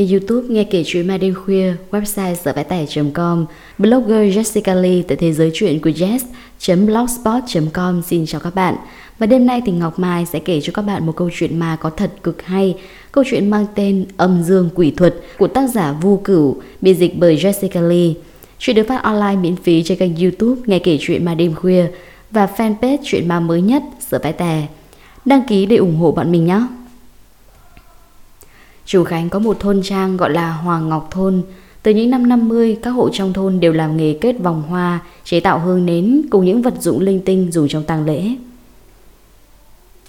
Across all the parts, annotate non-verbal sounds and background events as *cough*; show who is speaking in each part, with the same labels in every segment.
Speaker 1: kênh youtube Nghe kể chuyện ma đêm khuya, website sở vẽ tải.com, blogger Jessica Lee tại thế giới chuyện của jess.blogspot.com xin chào các bạn. Và đêm nay thì Ngọc Mai sẽ kể cho các bạn một câu chuyện ma có thật cực hay, câu chuyện mang tên Âm Dương Quỷ Thuật của tác giả Vu Cửu, biên dịch bởi Jessica Lee. Chuyện được phát online miễn phí trên kênh youtube Nghe kể chuyện ma đêm khuya và fanpage chuyện ma mới nhất sở vẽ tè. Đăng ký để ủng hộ bọn mình nhé. Chủ Khánh có một thôn trang gọi là Hoàng Ngọc Thôn. Từ những năm 50, các hộ trong thôn đều làm nghề kết vòng hoa, chế tạo hương nến cùng những vật dụng linh tinh dùng trong tang lễ.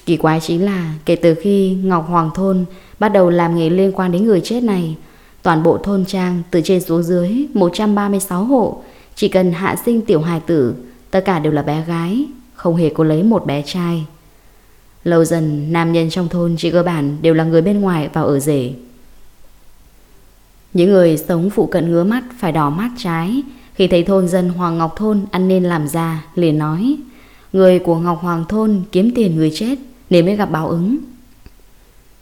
Speaker 1: Kỳ quái chính là kể từ khi Ngọc Hoàng Thôn bắt đầu làm nghề liên quan đến người chết này, toàn bộ thôn trang từ trên xuống dưới 136 hộ, chỉ cần hạ sinh tiểu hài tử, tất cả đều là bé gái, không hề có lấy một bé trai. Lâu dần, nam nhân trong thôn chỉ cơ bản đều là người bên ngoài vào ở rể. Những người sống phụ cận ngứa mắt, phải đỏ mắt trái. Khi thấy thôn dân Hoàng Ngọc Thôn ăn nên làm ra, liền nói, Người của Ngọc Hoàng Thôn kiếm tiền người chết, nên mới gặp báo ứng.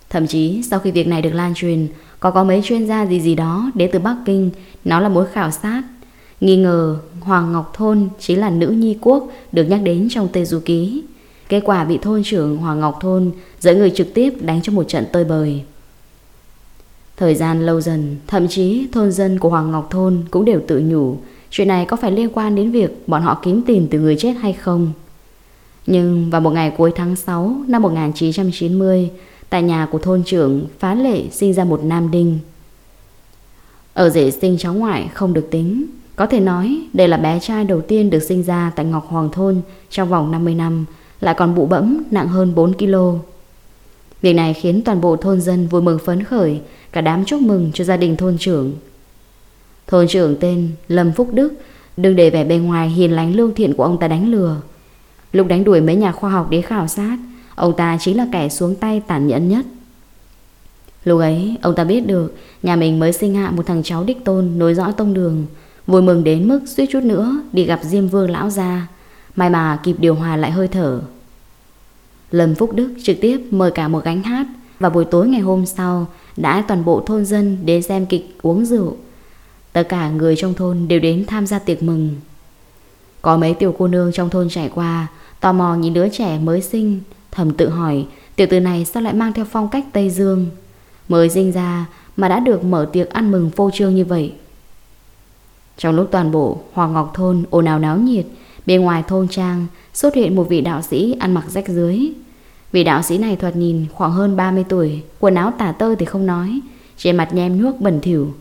Speaker 1: Thậm chí, sau khi việc này được lan truyền, Có có mấy chuyên gia gì gì đó đến từ Bắc Kinh, Nó là mối khảo sát. Nghi ngờ Hoàng Ngọc Thôn chính là nữ nhi quốc được nhắc đến trong tê Du Ký. Kết quả bị thôn trưởng Hoàng Ngọc Thôn dẫn người trực tiếp đánh cho một trận tơi bời. Thời gian lâu dần, thậm chí thôn dân của Hoàng Ngọc Thôn cũng đều tự nhủ chuyện này có phải liên quan đến việc bọn họ kiếm tiền từ người chết hay không. Nhưng vào một ngày cuối tháng 6 năm 1990, tại nhà của thôn trưởng Phá Lệ sinh ra một nam đinh. Ở rể sinh cháu ngoại không được tính, có thể nói đây là bé trai đầu tiên được sinh ra tại Ngọc Hoàng Thôn trong vòng 50 năm lại còn bụ bẫm nặng hơn 4 kg. Việc này khiến toàn bộ thôn dân vui mừng phấn khởi, cả đám chúc mừng cho gia đình thôn trưởng. Thôn trưởng tên Lâm Phúc Đức, đừng để vẻ bề ngoài hiền lành lương thiện của ông ta đánh lừa. Lúc đánh đuổi mấy nhà khoa học đến khảo sát, ông ta chính là kẻ xuống tay tàn nhẫn nhất. Lúc ấy, ông ta biết được nhà mình mới sinh hạ một thằng cháu đích tôn nối dõi tông đường, vui mừng đến mức suýt chút nữa đi gặp Diêm Vương lão gia May mà kịp điều hòa lại hơi thở. Lâm Phúc Đức trực tiếp mời cả một gánh hát Và buổi tối ngày hôm sau Đã toàn bộ thôn dân đến xem kịch uống rượu. Tất cả người trong thôn đều đến tham gia tiệc mừng. Có mấy tiểu cô nương trong thôn trải qua, Tò mò nhìn đứa trẻ mới sinh, Thầm tự hỏi Tiểu tử này sao lại mang theo phong cách Tây Dương? Mới sinh ra mà đã được mở tiệc ăn mừng phô trương như vậy. Trong lúc toàn bộ Hoàng Ngọc Thôn ồn ào náo nhiệt Bên ngoài thôn trang xuất hiện một vị đạo sĩ ăn mặc rách dưới. Vị đạo sĩ này thoạt nhìn khoảng hơn 30 tuổi, quần áo tả tơi thì không nói, trên mặt nhem nhuốc bẩn thỉu.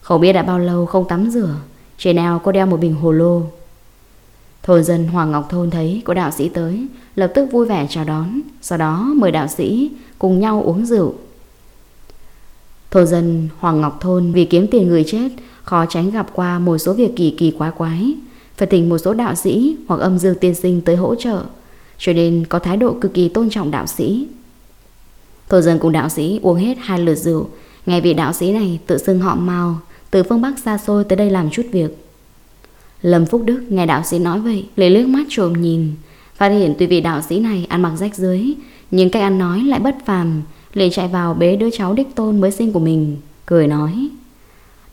Speaker 1: Không biết đã bao lâu không tắm rửa, trên eo có đeo một bình hồ lô. Thôn dân Hoàng Ngọc Thôn thấy có đạo sĩ tới, lập tức vui vẻ chào đón, sau đó mời đạo sĩ cùng nhau uống rượu. Thôn dân Hoàng Ngọc Thôn vì kiếm tiền người chết, khó tránh gặp qua một số việc kỳ kỳ quái quái, phải thỉnh một số đạo sĩ hoặc âm dương tiên sinh tới hỗ trợ, cho nên có thái độ cực kỳ tôn trọng đạo sĩ. Thổ dân cùng đạo sĩ uống hết hai lượt rượu, ngay vị đạo sĩ này tự xưng họ Mao, từ phương Bắc xa xôi tới đây làm chút việc. Lâm Phúc Đức nghe đạo sĩ nói vậy, lấy liếc mắt trộm nhìn, phát hiện tuy vị đạo sĩ này ăn mặc rách dưới, nhưng cách ăn nói lại bất phàm, liền chạy vào bế đứa cháu đích tôn mới sinh của mình, cười nói: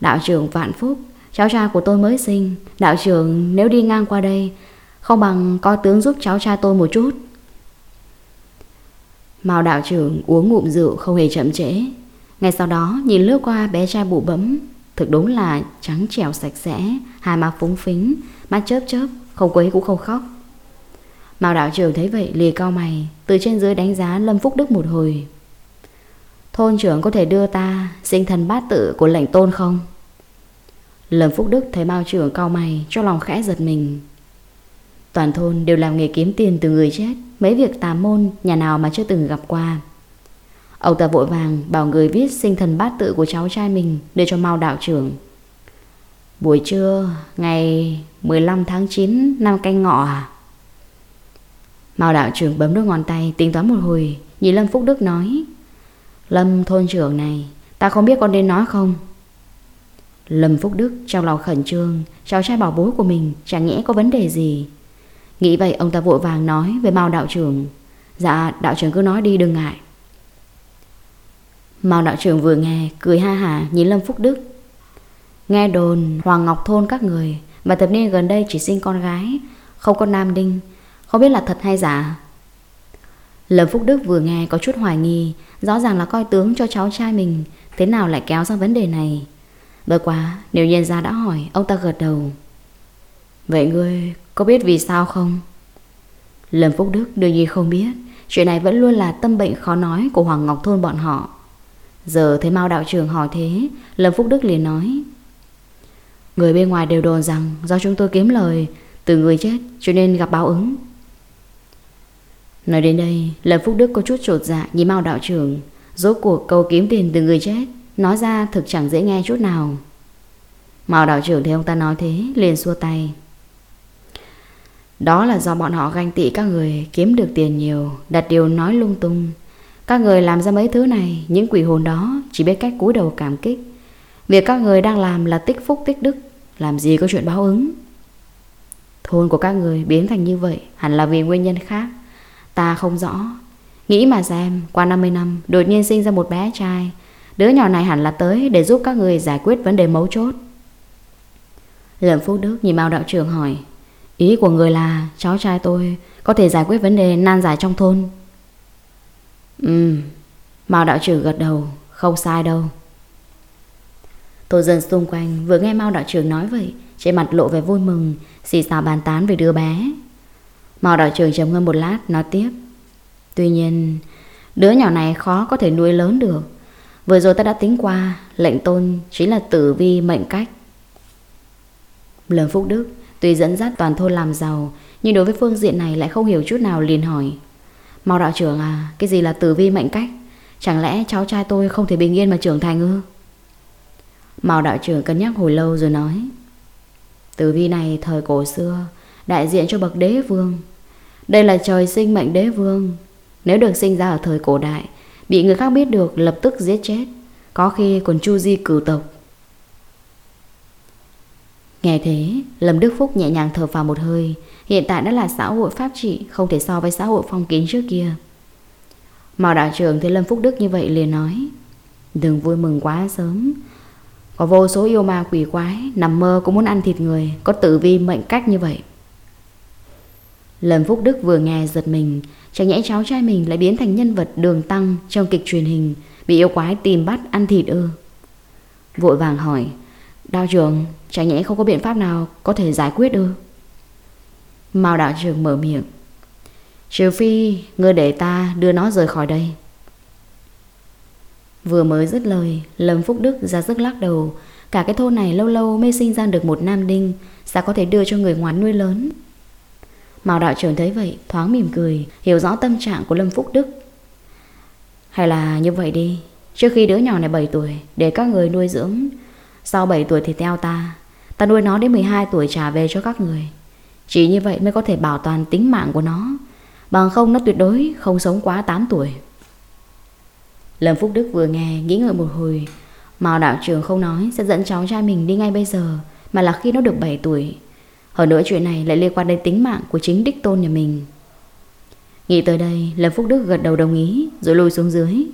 Speaker 1: "Đạo trưởng Vạn Phúc, Cháu trai của tôi mới sinh. Đạo trưởng, nếu đi ngang qua đây, Không bằng coi tướng giúp cháu trai tôi một chút. Mao đạo trưởng uống ngụm rượu không hề chậm trễ. Ngay sau đó, nhìn lướt qua bé trai bụ bấm Thực đúng là trắng trẻo sạch sẽ, Hai má phúng phính, Mắt chớp chớp, Không quấy cũng không khóc. Mao đạo trưởng thấy vậy lìa cao mày, Từ trên dưới đánh giá Lâm Phúc Đức một hồi. Thôn trưởng có thể đưa ta Sinh thần bát tự của lệnh tôn không? Lâm Phúc Đức thấy Mao trưởng cao mày cho lòng khẽ giật mình. Toàn thôn đều làm nghề kiếm tiền từ người chết, mấy việc tà môn nhà nào mà chưa từng gặp qua. Ông ta vội vàng bảo người viết sinh thần bát tự của cháu trai mình để cho mau đạo trưởng. Buổi trưa ngày 15 tháng 9 năm canh ngọ à? Mao đạo trưởng bấm đôi ngón tay tính toán một hồi, nhìn Lâm Phúc Đức nói: "Lâm thôn trưởng này, ta không biết con nên nói không?" Lâm Phúc Đức trong lòng khẩn trương, Cháu trai bảo bối của mình chẳng nhẽ có vấn đề gì. Nghĩ vậy, ông ta vội vàng nói Với Mao đạo trưởng Dạ đạo trưởng cứ nói đi, đừng ngại. Mao đạo trưởng vừa nghe, Cười ha hả nhìn Lâm Phúc Đức. Nghe đồn Hoàng Ngọc Thôn các người Và thập niên gần đây chỉ sinh con gái, Không có nam đinh, Không biết là thật hay giả. Lâm Phúc Đức vừa nghe có chút hoài nghi, Rõ ràng là coi tướng cho cháu trai mình, Thế nào lại kéo sang vấn đề này? Bởi quá nếu nhân gia đã hỏi, Ông ta gật đầu. Vậy ngươi có biết vì sao không? Lâm Phúc Đức đương nhiên không biết. Chuyện này vẫn luôn là tâm bệnh khó nói Của Hoàng Ngọc Thôn bọn họ. Giờ thấy Mao đạo trưởng hỏi thế, Lâm Phúc Đức liền nói, Người bên ngoài đều đồn rằng Do chúng tôi kiếm lời, từ người chết Cho nên gặp báo ứng. Nói đến đây, Lâm Phúc Đức có chút trột dạ nhìn Mao đạo trưởng, Rốt cuộc câu kiếm tiền từ người chết. Nói ra thực chẳng dễ nghe chút nào. Mao đạo trưởng thấy ông ta nói thế, liền xua tay. Đó là do bọn họ ganh tị các người, kiếm được tiền nhiều, Đặt điều nói lung tung. Các người làm ra mấy thứ này, Những quỷ hồn đó chỉ biết cách cúi đầu cảm kích. Việc các người đang làm là tích phúc tích đức, Làm gì có chuyện báo ứng. Thôn của các người biến thành như vậy, Hẳn là vì nguyên nhân khác. Ta không rõ. Nghĩ mà xem, Qua 50 năm, Đột nhiên sinh ra một bé trai Đứa nhỏ này hẳn là tới Để giúp các người giải quyết vấn đề mấu chốt. Lâm Phúc Đức nhìn Mao đạo trưởng hỏi, Ý của người là Cháu trai tôi Có thể giải quyết vấn đề nan giải trong thôn? Ừ Mao đạo trưởng gật đầu, Không sai đâu. Thổ dân xung quanh vừa nghe Mao đạo trưởng nói vậy, Trên mặt lộ vẻ vui mừng, Xì xào bàn tán về đứa bé. Mao đạo trưởng trầm ngâm một lát, nói tiếp, Tuy nhiên, Đứa nhỏ này khó có thể nuôi lớn được Vừa rồi ta đã tính qua, Lệnh tôn chính là tử vi mệnh cách. Lâm Phúc Đức, Tuy dẫn dắt toàn thôn làm giàu, Nhưng đối với phương diện này lại không hiểu chút nào liền hỏi. Màu đạo trưởng à Cái gì là tử vi mệnh cách? Chẳng lẽ cháu trai tôi không thể bình yên mà trưởng thành ư? Mao đạo trưởng cân nhắc hồi lâu rồi nói. Tử vi này thời cổ xưa, Đại diện cho bậc đế vương. Đây là trời sinh mệnh đế vương. Nếu được sinh ra ở thời cổ đại Bị người khác biết được, lập tức giết chết. Có khi còn chu di cửu tộc. Nghe thế, Lâm Đức Phúc nhẹ nhàng thở vào một hơi. Hiện tại đã là xã hội pháp trị, Không thể so với xã hội phong kiến trước kia. Mao đạo trưởng thấy Lâm Phúc Đức như vậy liền nói, Đừng vui mừng quá sớm. Có vô số yêu ma quỷ quái, Nằm mơ cũng muốn ăn thịt người, Có tử vi mệnh cách như vậy. Lâm Phúc Đức vừa nghe giật mình. Chẳng nhẽ cháu trai mình lại biến thành nhân vật đường tăng Trong kịch truyền hình, Bị yêu quái tìm bắt ăn thịt ư? Vội vàng hỏi Đạo trưởng, Chẳng nhẽ không có biện pháp nào Có thể giải quyết ư? Mao đạo trưởng mở miệng, Trừ phi Ngươi để ta đưa nó rời khỏi đây. Vừa mới dứt lời, Lâm Phúc Đức ra sức lắc đầu. Cả cái thôn này lâu lâu mới sinh ra được một nam đinh, Sao có thể đưa cho người ngoan nuôi lớn? Mao đạo trưởng thấy vậy, Thoáng mỉm cười, Hiểu rõ tâm trạng của Lâm Phúc Đức. Hay là như vậy đi, Trước khi đứa nhỏ này 7 tuổi, Để các người nuôi dưỡng, Sau 7 tuổi thì theo ta. Ta nuôi nó đến 12 tuổi trả về cho các người. Chỉ như vậy mới có thể bảo toàn tính mạng của nó. Bằng không nó tuyệt đối không sống quá 8 tuổi. Lâm Phúc Đức vừa nghe, Nghĩ ngợi một hồi. Mao đạo trưởng không nói sẽ dẫn cháu trai mình đi ngay bây giờ, Mà là khi nó được 7 tuổi. Hơn nữa chuyện này lại liên quan đến tính mạng Của chính đích tôn nhà mình. Nghĩ tới đây, Lâm Phúc Đức gật đầu đồng ý, Rồi lùi xuống dưới.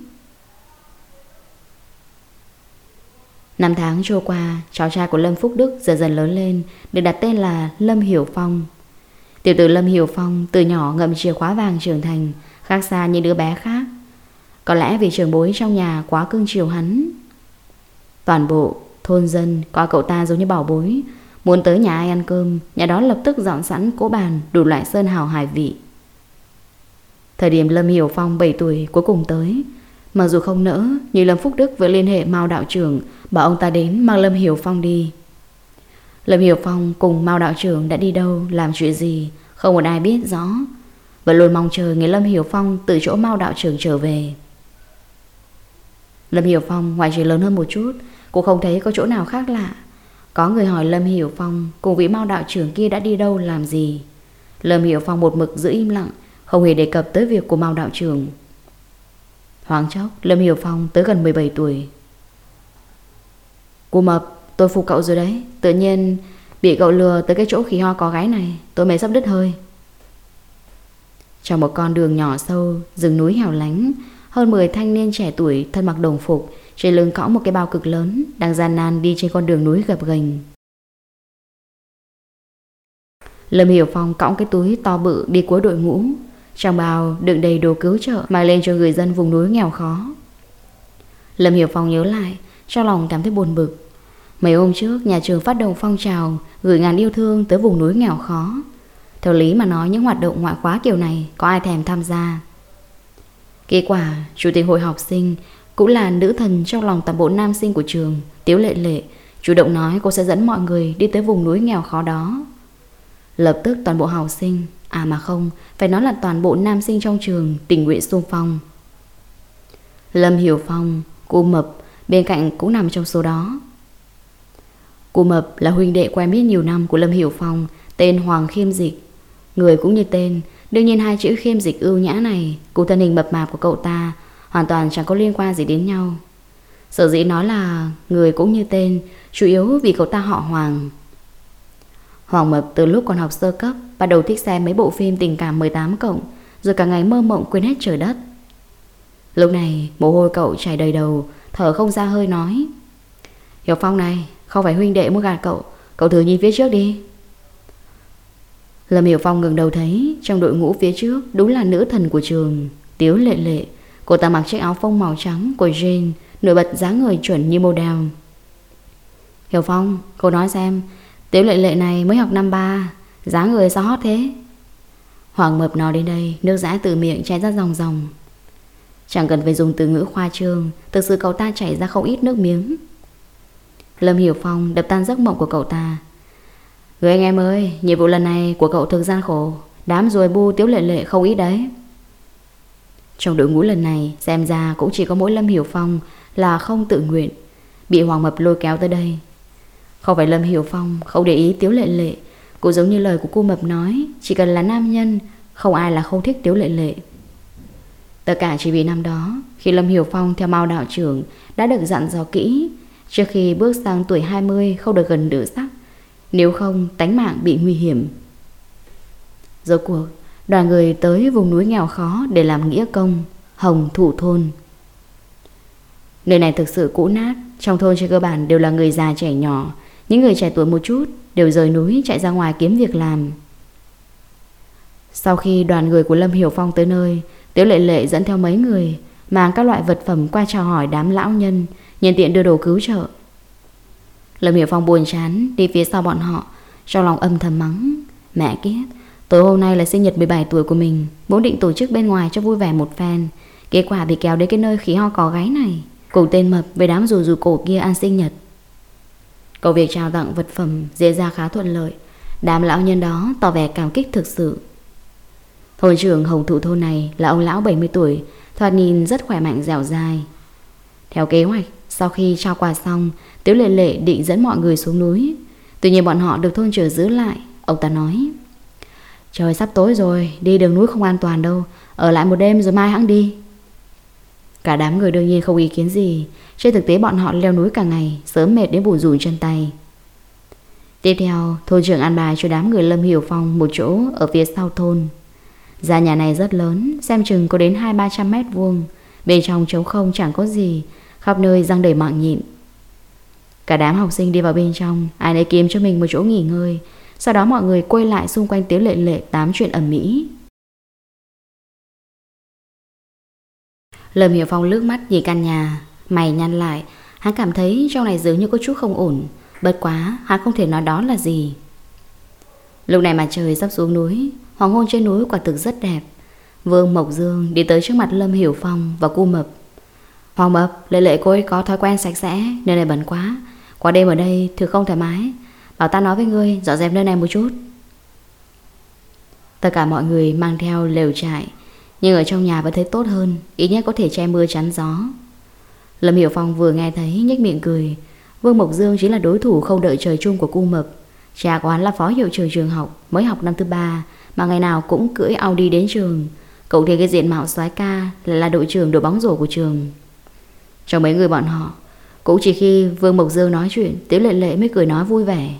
Speaker 1: Năm tháng trôi qua, Cháu trai của Lâm Phúc Đức dần dần lớn lên, Được đặt tên là Lâm Hiểu Phong. Tiểu tử Lâm Hiểu Phong Từ nhỏ ngậm chìa khóa vàng trưởng thành, Khác xa như đứa bé khác. Có lẽ vì trường bối trong nhà quá cưng chiều hắn. Toàn bộ, Thôn dân, coi cậu ta giống như bảo bối Muốn tới nhà ai ăn cơm, Nhà đó lập tức dọn sẵn cỗ bàn, Đủ loại sơn hào hải vị. Thời điểm Lâm Hiểu Phong 7 tuổi, cuối cùng tới. Mặc dù không nỡ, Nhưng Lâm Phúc Đức vẫn liên hệ Mao đạo trưởng, Bảo ông ta đến mang Lâm Hiểu Phong đi. Lâm Hiểu Phong cùng Mao đạo trưởng đã đi đâu, Làm chuyện gì, Không một ai biết rõ. Vẫn luôn mong chờ người Lâm Hiểu Phong Từ chỗ Mao đạo trưởng trở về. Lâm Hiểu Phong ngoài trời lớn hơn một chút, cũng không thấy có chỗ nào khác lạ. Có người hỏi Lâm Hiểu Phong, Cùng vị Mao đạo trưởng kia đã đi đâu, làm gì? Lâm Hiểu Phong một mực giữ im lặng, Không hề đề cập tới việc của Mao đạo trưởng. Hoàng chốc, Lâm Hiểu Phong tới gần 17 tuổi. Cô Mập, Tôi phục cậu rồi đấy, Tự nhiên bị cậu lừa tới cái chỗ khí ho có gái này, Tôi mới sắp đứt hơi. Trong một con đường nhỏ sâu, Rừng núi hẻo lánh, Hơn 10 thanh niên trẻ tuổi thân mặc đồng phục trên lưng cõng một cái bao cực lớn Đang gian nan đi trên con đường núi gập ghềnh. Lâm Hiểu Phong cõng cái túi to bự đi cuối đội ngũ, Trong bao đựng đầy đồ cứu trợ mang lên cho người dân vùng núi nghèo khó. Lâm Hiểu Phong nhớ lại, trong lòng cảm thấy buồn bực. Mấy hôm trước, nhà trường phát động phong trào Gửi ngàn yêu thương tới vùng núi nghèo khó. Theo lý mà nói, những hoạt động ngoại khóa kiểu này Có ai thèm tham gia. Kết quả, Chủ tịch hội học sinh cũng là nữ thần trong lòng toàn bộ nam sinh của trường, Tiếu lệ lệ, Chủ động nói cô sẽ dẫn mọi người đi tới vùng núi nghèo khó đó. Lập tức toàn bộ học sinh À mà không, Phải nói là toàn bộ nam sinh trong trường Tình nguyện xung phong. Lâm Hiểu Phong, Cô Mập, Bên cạnh cũng nằm trong số đó. Cô Mập là huynh đệ quen biết nhiều năm của Lâm Hiểu Phong, Tên Hoàng Khiêm Dịch. Người cũng như tên, Đương nhiên hai chữ Khiêm Dịch ưu nhã này cụ thân hình mập mạp của cậu ta Hoàn toàn chẳng có liên quan gì đến nhau. Sở dĩ nói là người cũng như tên, Chủ yếu vì cậu ta họ Hoàng. Hoàng Mập từ lúc còn học sơ cấp, Bắt đầu thích xem mấy bộ phim tình cảm 18 cộng, Rồi cả ngày mơ mộng quên hết trời đất. Lúc này, mồ hôi cậu chảy đầy đầu, Thở không ra hơi nói. Hiểu Phong này, Không phải huynh đệ muốn gạt cậu Cậu thử nhìn phía trước đi. Lâm Hiểu Phong ngừng đầu thấy, Trong đội ngũ phía trước đúng là nữ thần của trường, Tiếu lệ lệ. Cô ta mặc chiếc áo phông màu trắng của Jean Nổi bật dáng người chuẩn như model Hiểu Phong, Cô nói xem, tiểu lệ lệ này mới học năm ba, dáng người sao hot thế? Hoàng mập nói đến đây, Nước dãi từ miệng chảy ra dòng dòng. Chẳng cần phải dùng từ ngữ khoa trương, Thực sự cậu ta chảy ra không ít nước miếng. Lâm Hiểu Phong đập tan giấc mộng của cậu ta. Người anh em ơi, Nhiệm vụ lần này của cậu thực gian khổ, Đám rồi bu tiếu lệ lệ không ít đấy. Trong đội ngũ lần này, Xem ra cũng chỉ có mỗi Lâm Hiểu Phong Là không tự nguyện, Bị Hoàng Mập lôi kéo tới đây. Không phải Lâm Hiểu Phong không để ý tiếu lệ lệ, Cũng giống như lời của cô Mập nói, Chỉ cần là nam nhân, Không ai là không thích tiếu lệ lệ. Tất cả chỉ vì năm đó, Khi Lâm Hiểu Phong theo Mao đạo trưởng Đã được dặn dò kỹ, Trước khi bước sang tuổi 20 không được gần nữ sắc, Nếu không tánh mạng bị nguy hiểm. Rốt cuộc Đoàn người tới vùng núi nghèo khó Để làm nghĩa công, Hồng Thủ Thôn. Nơi này thực sự cũ nát, Trong thôn trên cơ bản đều là người già trẻ nhỏ. Những người trẻ tuổi một chút Đều rời núi chạy ra ngoài kiếm việc làm. Sau khi đoàn người của Lâm Hiểu Phong tới nơi, Tiếu lệ lệ dẫn theo mấy người Mang các loại vật phẩm qua chào hỏi đám lão nhân Nhân tiện đưa đồ cứu trợ. Lâm Hiểu Phong buồn chán Đi phía sau bọn họ, Trong lòng âm thầm mắng, Mẹ kiếp Tối hôm nay là sinh nhật 17 tuổi của mình, Vốn định tổ chức bên ngoài cho vui vẻ một phen. Kết quả bị kéo đến cái nơi khí ho có gái này. Cùng tên mập với đám rù rù cổ kia ăn sinh nhật. Công việc trao tặng vật phẩm diễn ra khá thuận lợi. Đám lão nhân đó tỏ vẻ cảm kích thực sự. Thôn trưởng hồng thụ thôn này là ông lão 70 tuổi, Thoạt nhìn rất khỏe mạnh dẻo dai. Theo kế hoạch, Sau khi trao quà xong, Tiếu lệ lệ định dẫn mọi người xuống núi. Tuy nhiên bọn họ được thôn trưởng giữ lại, Ông ta nói Trời, sắp tối rồi, Đi đường núi không an toàn đâu. Ở lại một đêm rồi mai hãng đi. Cả đám người đương nhiên không ý kiến gì. Trên thực tế bọn họ leo núi cả ngày, Sớm mệt đến bùn rùn chân tay. Tiếp theo, thôn trưởng an bài cho đám người Lâm Hiểu Phong Một chỗ ở phía sau thôn. Gia nhà này rất lớn, Xem chừng có đến 2-300 mét vuông. Bên trong trống không chẳng có gì, Khắp nơi răng đầy mạng nhịn. Cả đám học sinh đi vào bên trong, Ai nấy kiếm cho mình một chỗ nghỉ ngơi. Sau đó mọi người quay lại xung quanh tiếu lệ lệ Tám chuyện ẩm mỹ. Lâm Hiểu Phong lướt mắt nhìn căn nhà Mày nhăn lại. Hắn cảm thấy trong này dường như có chút không ổn. Bất quá hắn không thể nói đó là gì. Lúc này mà trời sắp xuống núi Hoàng hôn trên núi quả thực rất đẹp. Vương Mộc Dương đi tới trước mặt Lâm Hiểu Phong và cu mập. Hoàng mập, lệ lệ cô ấy có thói quen sạch sẽ Nơi này bẩn quá. Qua đêm ở đây thì không thoải mái. Bảo ta nói với ngươi dọn dẹp nơi này một chút. Tất cả mọi người mang theo lều trại, Nhưng ở trong nhà vẫn thấy tốt hơn, Ít nhất có thể che mưa chắn gió. Lâm Hiểu Phong vừa nghe thấy, nhếch miệng cười. Vương Mộc Dương chính là đối thủ không đợi trời chung của cu mập Cha của hắn là phó hiệu trưởng trường học, Mới học năm thứ ba, Mà ngày nào cũng cưỡi Audi đến trường. Cậu thì cái diện mạo soái ca Là đội trưởng đội bóng rổ của trường. Trong mấy người bọn họ, Cũng chỉ khi Vương Mộc Dương nói chuyện, Tiếu lệ lệ mới cười nói vui vẻ.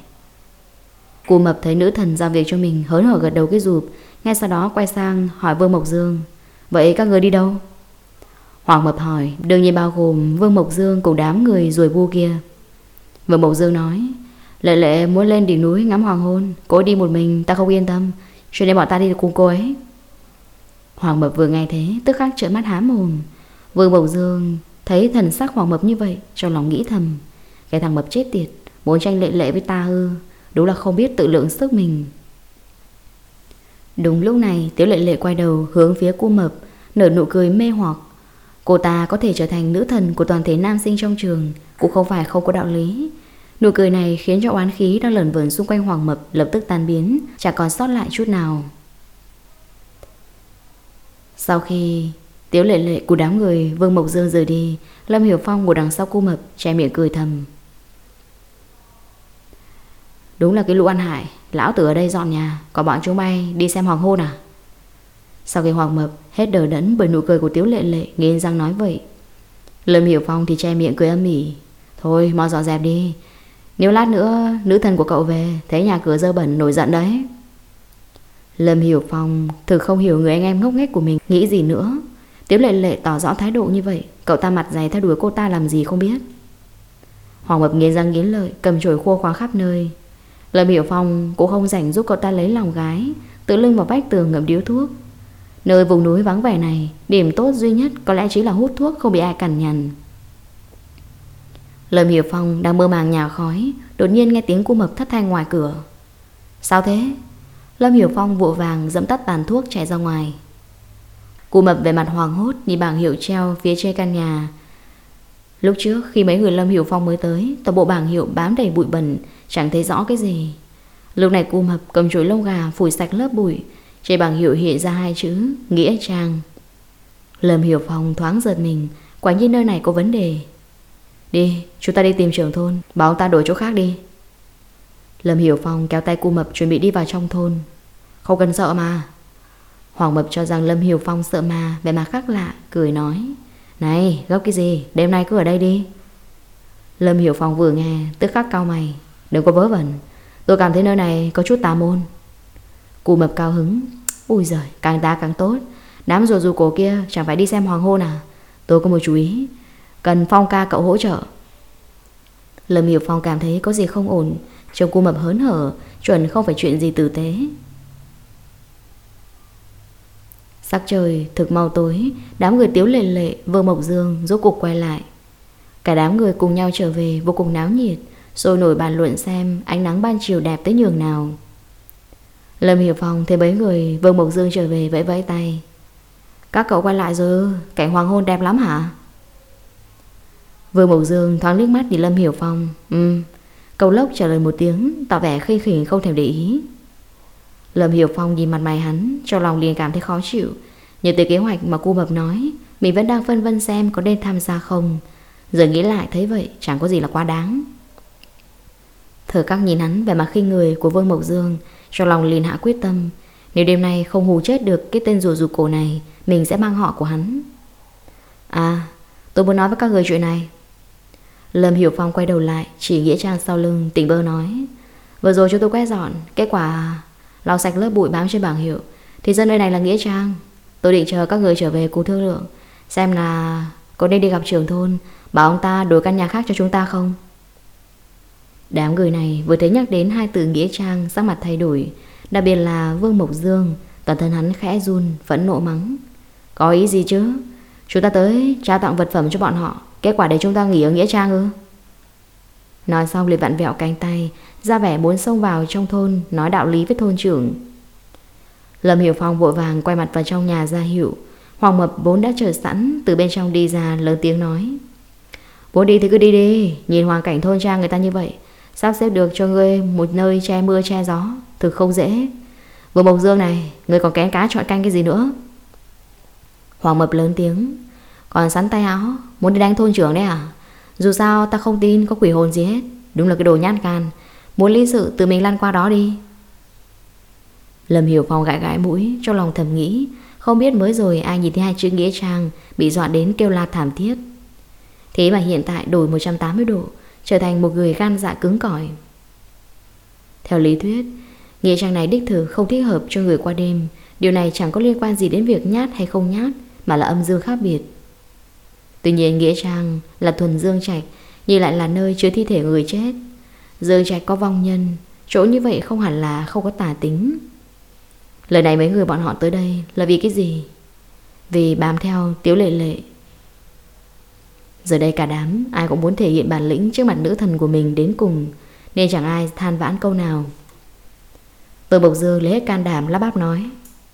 Speaker 1: Cô mập thấy nữ thần giao việc cho mình, Hớn hở gật đầu cái rụp. Ngay sau đó quay sang hỏi Vương Mộc Dương, Vậy các người đi đâu? Hoàng Mập hỏi, Đương nhiên bao gồm Vương Mộc Dương cùng đám người rồi bu kia. Vương Mộc Dương nói, Lệ lệ muốn lên đỉnh núi ngắm hoàng hôn, Cô đi một mình, ta không yên tâm, Cho nên bọn ta đi cùng cô ấy. Hoàng Mập vừa nghe thế, Tức khắc trợn mắt há mồm. Vương Mộc Dương thấy thần sắc Hoàng Mập như vậy, Trong lòng nghĩ thầm, Cái thằng Mập chết tiệt, Muốn tranh lệ lệ với ta ư? Đúng là không biết tự lượng sức mình. Đúng lúc này, Tiếu lệ lệ quay đầu hướng phía cu mập, Nở nụ cười mê hoặc. Cô ta có thể trở thành nữ thần của toàn thể nam sinh trong trường, Cũng không phải không có đạo lý. Nụ cười này khiến cho oán khí đang lẩn vẩn xung quanh Hoàng Mập lập tức tan biến, Chẳng còn sót lại chút nào. Sau khi Tiếu lệ lệ của đám người Vương Mộc Dương rời đi, Lâm Hiểu Phong ngồi đằng sau cô mập, Che miệng cười thầm. Đúng là cái lũ ăn hại. Lão tử ở đây dọn nhà. Còn bọn chúng bay đi xem hoàng hôn à? Sau khi hoàng mập hết đờ đẫn Bởi nụ cười của Tiếu lệ lệ Nghiên răng nói vậy. Lâm Hiểu Phong thì che miệng cười âm ỉ. Thôi, mau dọn dẹp đi. Nếu lát nữa nữ thần của cậu về, Thấy nhà cửa dơ bẩn, nổi giận đấy. Lâm Hiểu Phong thử không hiểu người anh em ngốc nghếch của mình Nghĩ gì nữa. Tiếu lệ lệ tỏ rõ thái độ như vậy. Cậu ta mặt dày theo đuổi cô ta làm gì không biết. Hoàng mập nghiến răng nghiến lợi, Cầm chổi khô khoáng khắp nơi. Lâm Hiểu Phong cũng không rảnh giúp cậu ta lấy lòng gái, Tự lưng vào vách tường ngậm điếu thuốc. Nơi vùng núi vắng vẻ này, Điểm tốt duy nhất có lẽ chỉ là hút thuốc Không bị ai cằn nhằn. Lâm Hiểu Phong đang mơ màng nhà khói, Đột nhiên nghe tiếng cu mập thất thanh ngoài cửa. Sao thế? Lâm Hiểu Phong vội vàng dẫm tắt tàn thuốc chạy ra ngoài. Cụ mập về mặt hoàng hốt Nhìn bảng hiệu treo phía trên căn nhà. Lúc trước khi mấy người Lâm Hiểu Phong mới tới, Toàn bộ bảng hiệu bám đầy bụi bẩn Chẳng thấy rõ cái gì. Lúc này cu mập cầm chuỗi lông gà phủi sạch lớp bụi Trên bảng hiệu hiện ra hai chữ Nghĩa Trang. Lâm Hiểu Phong thoáng giật mình Quả nhiên nơi này có vấn đề. Đi, chúng ta đi tìm trưởng thôn Bảo ta đổi chỗ khác đi. Lâm Hiểu Phong kéo tay cu mập chuẩn bị đi vào trong thôn. Không cần sợ mà. Hoàng Mập cho rằng Lâm Hiểu Phong sợ mà Về mặt khác lạ, cười nói. Này, gấp cái gì, đêm nay cứ ở đây đi. Lâm Hiểu Phong vừa nghe Tức khắc cao mày. Đừng có vớ vẩn. Tôi cảm thấy nơi này có chút tà môn. Cụ mập cao hứng. Ui giời, càng ta càng tốt. Đám rùa rùa cổ kia chẳng phải đi xem hoàng hôn à? Tôi có một chú ý. Cần Phong ca cậu hỗ trợ. Lâm Hiểu Phong cảm thấy có gì không ổn. Trông cô mập hớn hở, Chuẩn không phải chuyện gì tử tế. Sắc trời thực mau tối, Đám người tiếu lệ lệ Vương Mộc Dương, rốt cuộc quay lại. Cả đám người cùng nhau trở về, vô cùng náo nhiệt. Rồi nổi bàn luận xem Ánh nắng ban chiều đẹp tới nhường nào. Lâm Hiểu Phong thấy mấy người Vương Mộc Dương trở về vẫy vẫy tay. Các cậu quay lại rồi, Cảnh hoàng hôn đẹp lắm hả? Vương Mộc Dương thoáng liếc mắt nhìn Lâm Hiểu Phong. Ừ Cầu lốc trả lời một tiếng, Tỏ vẻ khinh khỉnh, không thèm để ý. Lâm Hiểu Phong nhìn mặt mày hắn, Trong lòng liền cảm thấy khó chịu. Nhớ tới kế hoạch mà cô Mập nói, Mình vẫn đang phân vân xem có nên tham gia không. Giờ nghĩ lại thấy vậy, Chẳng có gì là quá đáng. Thở các nhìn hắn về mặt khinh người của Vương Mộc Dương, Trong lòng liền hạ quyết tâm. Nếu đêm nay không hù chết được Cái tên rùa rụt cổ này, Mình sẽ mang họ của hắn. À tôi muốn nói với các người chuyện này. Lâm Hiểu Phong quay đầu lại, Chỉ Nghĩa Trang sau lưng, tỉnh bơ nói, Vừa rồi chúng tôi quét dọn, Kết quả lau sạch lớp bụi bám trên bảng hiệu, Thì dân nơi này là Nghĩa Trang. Tôi định chờ các người trở về cùng thương lượng, Xem là có nên đi gặp trưởng thôn, Bảo ông ta đổi căn nhà khác cho chúng ta không? Đám người này vừa thấy nhắc đến hai từ Nghĩa Trang, sắc mặt thay đổi. Đặc biệt là Vương Mộc Dương, Toàn thân hắn khẽ run, Phẫn nộ mắng. Có ý gì chứ? Chúng ta tới trao tặng vật phẩm cho bọn họ, Kết quả để chúng ta nghỉ ở Nghĩa Trang ư? Nói xong liền vặn vẹo cánh tay, ra vẻ muốn xông vào trong thôn, Nói đạo lý với thôn trưởng. Lâm Hiểu Phong vội vàng quay mặt vào trong nhà ra hiệu. Hoàng Mập vốn đã chờ sẵn, Từ bên trong đi ra, lớn tiếng nói. Muốn đi thì cứ đi đi, Nhìn hoàn cảnh thôn trang người ta như vậy Sắp xếp được cho ngươi một nơi che mưa che gió, Thực không dễ. Vừa Mộc Dương này, Ngươi còn kén cá chọn canh cái gì nữa? Hoàng Mập lớn tiếng. Còn sắn tay áo, Muốn đi đánh thôn trưởng đấy à? Dù sao ta không tin có quỷ hồn gì hết. Đúng là cái đồ nhát gan. Muốn lý sự tự mình lăn qua đó đi. Lâm Hiểu Phong gãi gãi mũi, Trong lòng thầm nghĩ, Không biết mới rồi ai nhìn thấy hai chữ Nghĩa Trang Bị dọa đến kêu la thảm thiết. Thế mà hiện tại đổi 180 độ Trở thành một người gan dạ cứng cỏi. Theo lý thuyết, Nghĩa trang này đích thực không thích hợp cho người qua đêm. Điều này chẳng có liên quan gì đến việc nhát hay không nhát, Mà là âm dương khác biệt. Tuy nhiên, Nghĩa Trang là thuần dương trạch, Nhưng lại là nơi chứa thi thể người chết. Dương trạch có vong nhân, Chỗ như vậy không hẳn là không có tà tính. Lời này mấy người bọn họ tới đây Là vì cái gì? Vì bám theo Tiếu Lệ Lệ. Giờ đây cả đám Ai cũng muốn thể hiện bản lĩnh trước mặt nữ thần của mình đến cùng Nên chẳng ai than vãn câu nào. Vương Bộc Dương lấy hết can đảm lắp bắp nói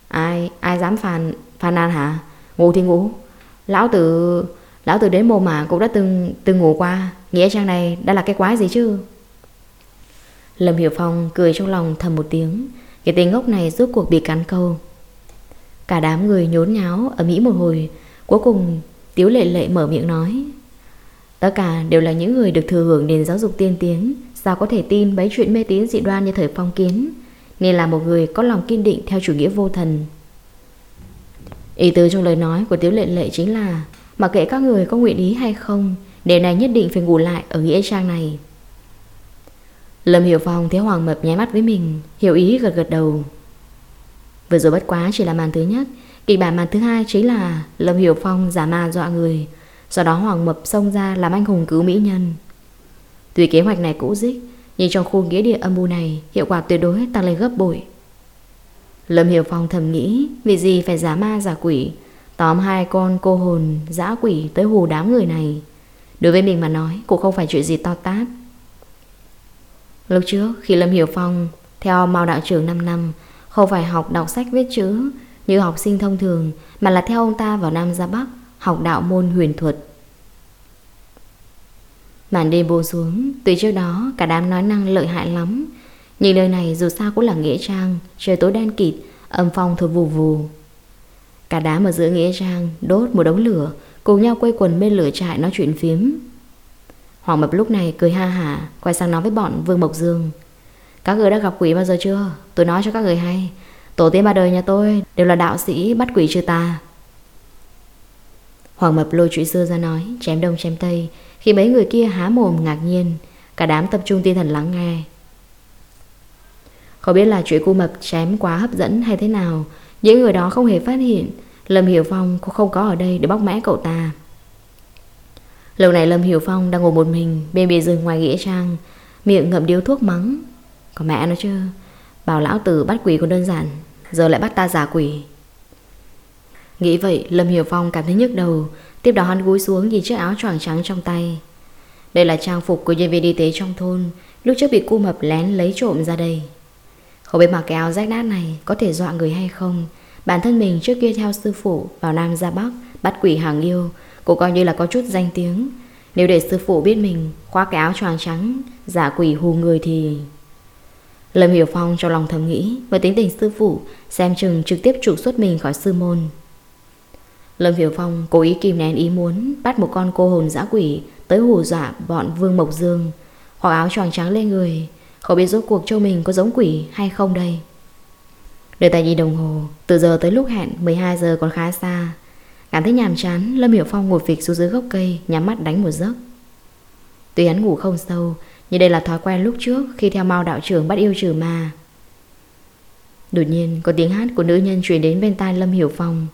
Speaker 1: Ai, ai dám phàn, phàn nàn hả? Ngủ thì ngủ. Lão tử, lão tử đến mồ mả cũng đã từng từng ngủ qua Nghĩa trang này đã là cái quái gì chứ? Lâm Hiểu Phong cười trong lòng thầm một tiếng Cái tên ngốc này rốt cuộc bị cắn câu. Cả đám người nhốn nháo ở Mỹ một hồi Cuối cùng Tiếu lệ lệ mở miệng nói Tất cả đều là những người được thừa hưởng nền giáo dục tiên tiến. Sao có thể tin mấy chuyện mê tín dị đoan như thời phong kiến? Nên là một người có lòng kiên định theo chủ nghĩa vô thần. Ý tứ trong lời nói của Tiếu lệ lệ chính là, Mặc kệ các người có nguyện ý hay không, điều này nhất định phải ngủ lại ở nghĩa trang này. Lâm Hiểu Phong thấy Hoàng Mập nháy mắt với mình, Hiểu ý gật gật đầu. Vừa rồi bất quá chỉ là màn thứ nhất, Kịch bản màn thứ hai chính là Lâm Hiểu Phong giả ma dọa người. Sau đó Hoàng Mập xông ra làm anh hùng cứu mỹ nhân. Tuy kế hoạch này cũ dích, Nhưng trong khu nghĩa địa âm u này, Hiệu quả tuyệt đối tăng lên gấp bội. Lâm Hiểu Phong thầm nghĩ, Vì gì phải giả ma giả quỷ, Tóm hai con cô hồn dã quỷ Tới hù đám người này. Đối với mình mà nói, cũng không phải chuyện gì to tát. Lúc trước, khi Lâm Hiểu Phong, Theo Mao đạo trưởng 5 năm, Không phải học đọc sách viết chữ Như học sinh thông thường, Mà là theo ông ta vào Nam ra Bắc Học đạo môn huyền thuật. Màn đêm buông xuống, Từ trước đó cả đám nói năng lợi hại lắm. Nhưng nơi này dù sao cũng là nghĩa trang, Trời tối đen kịt, Âm phong thổi vù vù. Cả đám ở giữa nghĩa trang Đốt một đống lửa, Cùng nhau quây quần bên lửa trại nói chuyện phiếm. Hoàng Mập lúc này cười ha hả, Quay sang nói với bọn Vương Mộc Dương. Các người đã gặp quỷ bao giờ chưa? Tôi nói cho các người hay. Tổ tiên ba đời nhà tôi đều là đạo sĩ bắt quỷ trừ tà. Hoàng Mập lôi chuyện xưa ra nói, Chém đông chém tây. Khi mấy người kia há mồm ngạc nhiên, Cả đám tập trung tinh thần lắng nghe. Không biết là chuyện cu mập chém quá hấp dẫn hay thế nào, Những người đó không hề phát hiện. Lâm Hiểu Phong cũng không có ở đây để bóc mẽ cậu ta. Lâu này Lâm Hiểu Phong đang ngồi một mình Bên bìa rừng ngoài nghĩa trang, Miệng ngậm điếu thuốc mắng. Có mẹ nó chứ, Bảo lão tử bắt quỷ còn đơn giản, Giờ lại bắt ta giả quỷ. Nghĩ vậy, Lâm Hiểu Phong cảm thấy nhức đầu. Tiếp đó hắn gúi xuống nhìn chiếc áo choàng trắng trong tay. Đây là trang phục của nhân viên y tế trong thôn, Lúc trước bị cu mập lén lấy trộm ra đây. Không biết mặc cái áo rách nát này Có thể dọa người hay không. Bản thân mình trước kia theo sư phụ Vào Nam ra Bắc, Bắt quỷ hàng yêu, cũng coi như là có chút danh tiếng. Nếu để sư phụ biết mình Khoác cái áo choàng trắng, Giả quỷ hù người thì Lâm Hiểu Phong trong lòng thầm nghĩ, Với tính tình sư phụ, Xem chừng trực tiếp trục xuất mình khỏi sư môn. Lâm Hiểu Phong cố ý kìm nén ý muốn Bắt một con cô hồn dã quỷ Tới hù dọa bọn Vương Mộc Dương. Hoặc áo choàng trắng lên người, Không biết rốt cuộc châu mình có giống quỷ hay không đây. Đưa tay nhìn đồng hồ, Từ giờ tới lúc hẹn 12 giờ còn khá xa. Cảm thấy nhàm chán, Lâm Hiểu Phong ngồi phịch xuống dưới gốc cây, Nhắm mắt đánh một giấc. Tuy hắn ngủ không sâu, Nhưng đây là thói quen lúc trước Khi theo mau đạo trưởng bắt yêu trừ ma. Đột nhiên, có tiếng hát của nữ nhân truyền đến bên tai Lâm Hiểu Phong.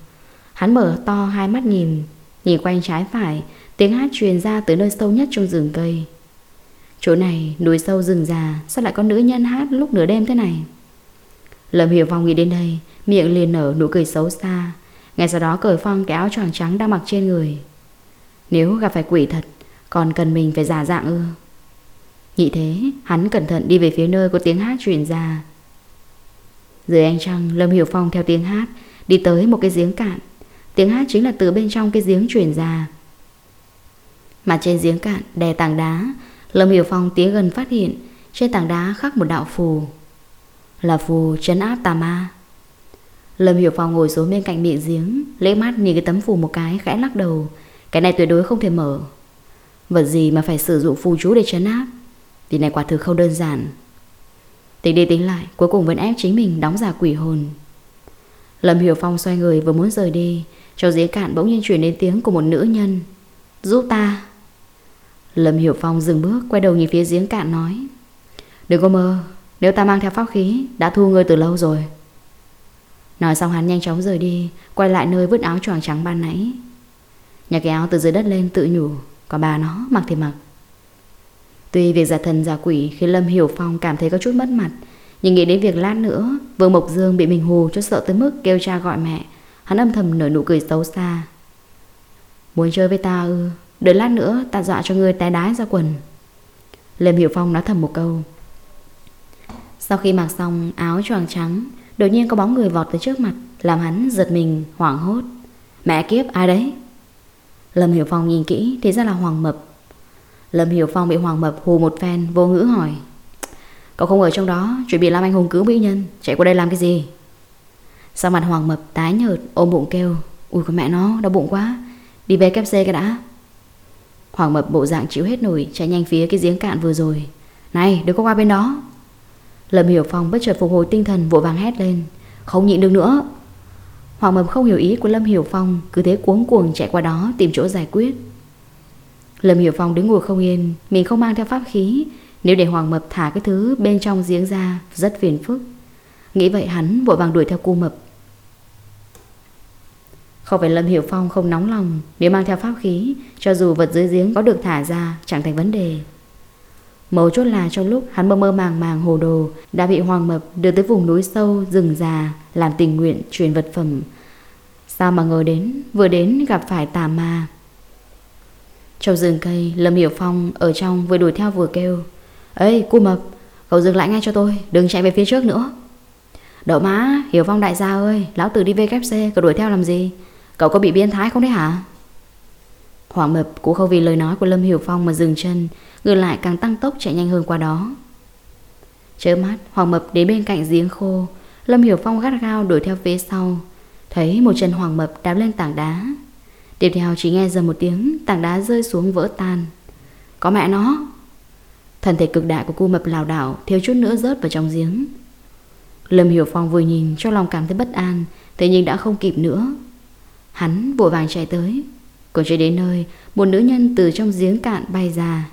Speaker 1: Hắn mở to hai mắt nhìn Nhìn quanh trái phải, Tiếng hát truyền ra từ nơi sâu nhất trong rừng cây. Chỗ này, núi sâu rừng già, Sao lại có nữ nhân hát lúc nửa đêm thế này? Lâm Hiểu Phong nghĩ đến đây, Miệng liền nở nụ cười xấu xa, ngay sau đó cởi phong cái áo choàng trắng đang mặc trên người. Nếu gặp phải quỷ thật, Còn cần mình phải giả dạng ư? Nghĩ thế, Hắn cẩn thận đi về phía nơi có tiếng hát truyền ra. Dưới ánh trăng, Lâm Hiểu Phong theo tiếng hát Đi tới một cái giếng cạn. Tiếng hát chính là từ bên trong cái giếng truyền ra. Mà trên giếng cạn đè tảng đá, Lâm Hiểu Phong tiến gần phát hiện Trên tảng đá khắc một đạo phù, Là phù trấn áp tà ma. Lâm Hiểu Phong ngồi xuống bên cạnh miệng giếng Lấy mắt nhìn cái tấm phù một cái, khẽ lắc đầu. Cái này tuyệt đối không thể mở. Vật gì mà phải sử dụng phù chú để chấn áp? Thì này quả thực không đơn giản. Tính đi tính lại, Cuối cùng vẫn ép chính mình đóng giả quỷ hồn. Lâm Hiểu Phong xoay người vừa muốn rời đi cho giếng cạn bỗng nhiên chuyển đến tiếng của một nữ nhân. Giúp ta. Lâm Hiểu Phong dừng bước, Quay đầu nhìn phía giếng cạn nói. Đừng có mơ, Nếu ta mang theo pháp khí, Đã thu ngươi từ lâu rồi. Nói xong hắn nhanh chóng rời đi, Quay lại nơi vứt áo choàng trắng ban nãy. Nhà cái áo từ dưới đất lên tự nhủ Còn bà nó, mặc thì mặc. Tuy việc giả thần giả quỷ Khi Lâm Hiểu Phong cảm thấy có chút mất mặt, Nhưng nghĩ đến việc lát nữa, Vương Mộc Dương bị mình hù cho sợ tới mức kêu cha gọi mẹ Hắn âm thầm nở nụ cười xấu xa. Muốn chơi với ta ư? Đợi lát nữa ta dọa cho ngươi té đái ra quần. Lâm Hiểu Phong nói thầm một câu. Sau khi mặc xong áo choàng trắng, Đột nhiên có bóng người vọt tới trước mặt, Làm hắn giật mình, hoảng hốt. Mẹ kiếp, ai đấy? Lâm Hiểu Phong nhìn kỹ, Thì ra là Hoàng Mập. Lâm Hiểu Phong bị Hoàng Mập hù một phen, Vô ngữ hỏi. Cậu không ở trong đó, Chuẩn bị làm anh hùng cứu mỹ nhân, Chạy qua đây làm cái gì? Sau mặt Hoàng Mập tái nhợt, ôm bụng kêu Ui con mẹ nó, đau bụng quá, Đi về kép xe cái đã. Hoàng Mập bộ dạng chịu hết nổi, Chạy nhanh phía cái giếng cạn vừa rồi. Này, đừng có qua bên đó. Lâm Hiểu Phong bất chợt phục hồi tinh thần, vội vàng hét lên, Không nhịn được nữa. Hoàng Mập không hiểu ý của Lâm Hiểu Phong, Cứ thế cuống cuồng chạy qua đó tìm chỗ giải quyết. Lâm Hiểu Phong đứng ngồi không yên, Mình không mang theo pháp khí, Nếu để Hoàng Mập thả cái thứ bên trong giếng ra, Rất phiền phức. Nghĩ vậy hắn vội vàng đuổi theo cu mập không phải Lâm Hiểu Phong không nóng lòng Nếu mang theo pháp khí, Cho dù vật dưới giếng có được thả ra Chẳng thành vấn đề. Mấu chốt là trong lúc hắn mơ mơ màng màng hồ đồ Đã bị Hoàng Mập đưa tới vùng núi sâu Rừng già Làm tình nguyện truyền vật phẩm. Sao mà ngờ đến, Vừa đến gặp phải tà ma. Trong rừng cây, Lâm Hiểu Phong ở trong vừa đuổi theo vừa kêu, Ê, cu mập, Cậu dừng lại ngay cho tôi, Đừng chạy về phía trước nữa. Đậu má, Hiểu Phong đại gia ơi, Lão tử đi VKC Cậu đuổi theo làm gì? Cậu có bị biến thái không đấy hả? Hoàng Mập cũng không vì lời nói của Lâm Hiểu Phong mà dừng chân, Ngược lại càng tăng tốc chạy nhanh hơn qua đó. Chớ mắt, Hoàng Mập đến bên cạnh giếng khô. Lâm Hiểu Phong gắt gao đuổi theo phía sau. Thấy một chân Hoàng Mập đạp lên tảng đá. Tiếp theo chỉ nghe dầm một tiếng, Tảng đá rơi xuống vỡ tan. Có mẹ nó! Thần thể cực đại của cô mập lào đảo Thiếu chút nữa rớt vào trong giếng. Lâm Hiểu Phong vừa nhìn cho lòng cảm thấy bất an, Thế nhưng đã không kịp nữa. Hắn vội vàng chạy tới. Còn chưa đến nơi, Một nữ nhân từ trong giếng cạn bay ra.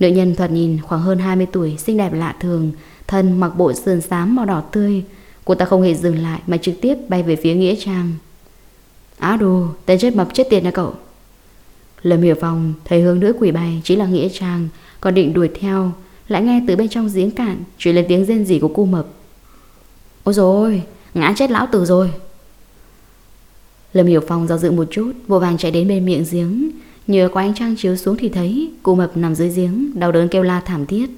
Speaker 1: Nữ nhân thoạt nhìn khoảng hơn 20 tuổi, Xinh đẹp lạ thường, Thân mặc bộ sườn xám màu đỏ tươi. Cô ta không hề dừng lại Mà trực tiếp bay về phía Nghĩa Trang. Á đồ, Tên chết mập chết tiệt nè cậu. Lâm Hiểu Phong thấy hướng nữ quỷ bay Chỉ là Nghĩa Trang, Còn định đuổi theo, Lại nghe từ bên trong giếng cạn Chuyển lên tiếng rên rỉ của cô mập. Ôi rồi Ngã chết lão tử rồi. Lâm Hiểu Phong do dự một chút Vô vàng chạy đến bên miệng giếng. Nhờ có ánh trăng chiếu xuống thì thấy cụ mập nằm dưới giếng Đau đớn kêu la thảm thiết.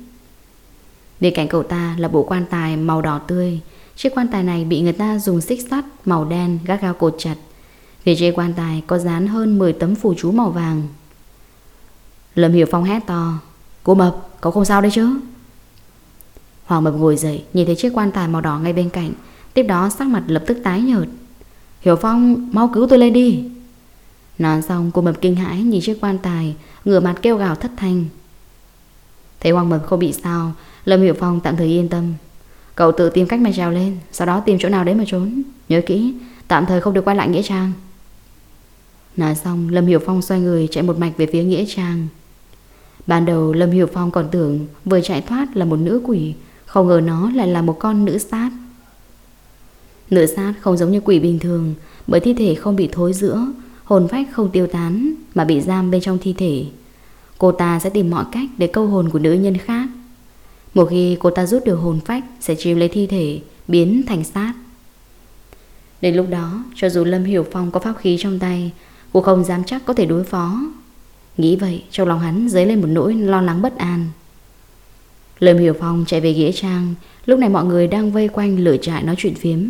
Speaker 1: Bên cạnh cậu ta là bộ quan tài màu đỏ tươi. Chiếc quan tài này bị người ta dùng xích sắt Màu đen gác gao cột chặt. Phía trên quan tài có dán hơn 10 tấm phù chú màu vàng. Lâm Hiểu Phong hét to Cô mập, cậu không sao đấy chứ? Hoàng mập ngồi dậy Nhìn thấy chiếc quan tài màu đỏ ngay bên cạnh. Tiếp đó sắc mặt lập tức tái nhợt. Hiểu Phong, mau cứu tôi lên đi. Nói xong, cô mập kinh hãi nhìn chiếc quan tài, Ngửa mặt kêu gào thất thanh. Thấy Hoàng mập không bị sao, Lâm Hiểu Phong tạm thời yên tâm. Cậu tự tìm cách mà trèo lên, Sau đó tìm chỗ nào đấy mà trốn. Nhớ kỹ, tạm thời không được quay lại Nghĩa Trang. Nói xong, Lâm Hiểu Phong xoay người chạy một mạch về phía Nghĩa Trang. Ban đầu, Lâm Hiểu Phong còn tưởng Vừa chạy thoát là một nữ quỷ, Không ngờ nó lại là một con nữ sát. Nữ sát không giống như quỷ bình thường, Bởi thi thể không bị thối giữa, Hồn phách không tiêu tán Mà bị giam bên trong thi thể. Cô ta sẽ tìm mọi cách để câu hồn của nữ nhân khác. Một khi cô ta rút được hồn phách, Sẽ chiếm lấy thi thể, Biến thành sát. Đến lúc đó, Cho dù Lâm Hiểu Phong có pháp khí trong tay, Cô không dám chắc có thể đối phó. Nghĩ vậy, trong lòng hắn dấy lên một nỗi lo lắng bất an. Lâm Hiểu Phong chạy về Nghĩa Trang, Lúc này mọi người đang vây quanh lửa trại nói chuyện phiếm.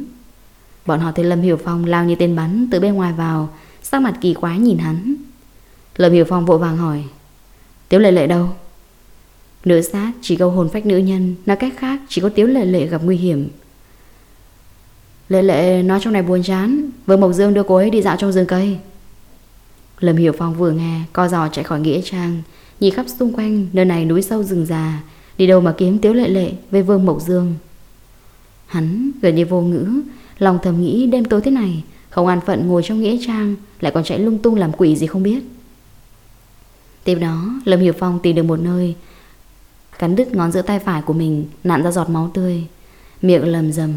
Speaker 1: Bọn họ thấy Lâm Hiểu Phong lao như tên bắn từ bên ngoài vào, Sắc mặt kỳ quái nhìn hắn. Lâm Hiểu Phong vội vàng hỏi, Tiếu lệ lệ đâu? Nữ sát chỉ câu hồn phách nữ nhân, Nói cách khác, chỉ có Tiếu lệ lệ gặp nguy hiểm. Lệ lệ, nói trong này buồn chán Vương Mộc Dương đưa cô ấy đi dạo trong rừng cây. Lâm Hiểu Phong vừa nghe, Co giò chạy khỏi Nghĩa Trang, Nhìn khắp xung quanh nơi này núi sâu rừng già, Đi đâu mà kiếm Tiếu lệ lệ với Vương Mộc Dương. Hắn gần như vô ngữ Lòng thầm nghĩ đêm tối thế này, Không an phận ngồi trong nghĩa trang, Lại còn chạy lung tung làm quỷ gì không biết. Tiếp đó, Lâm Hiểu Phong tìm được một nơi, Cắn đứt ngón giữa tay phải của mình, Nặn ra giọt máu tươi. Miệng lầm rầm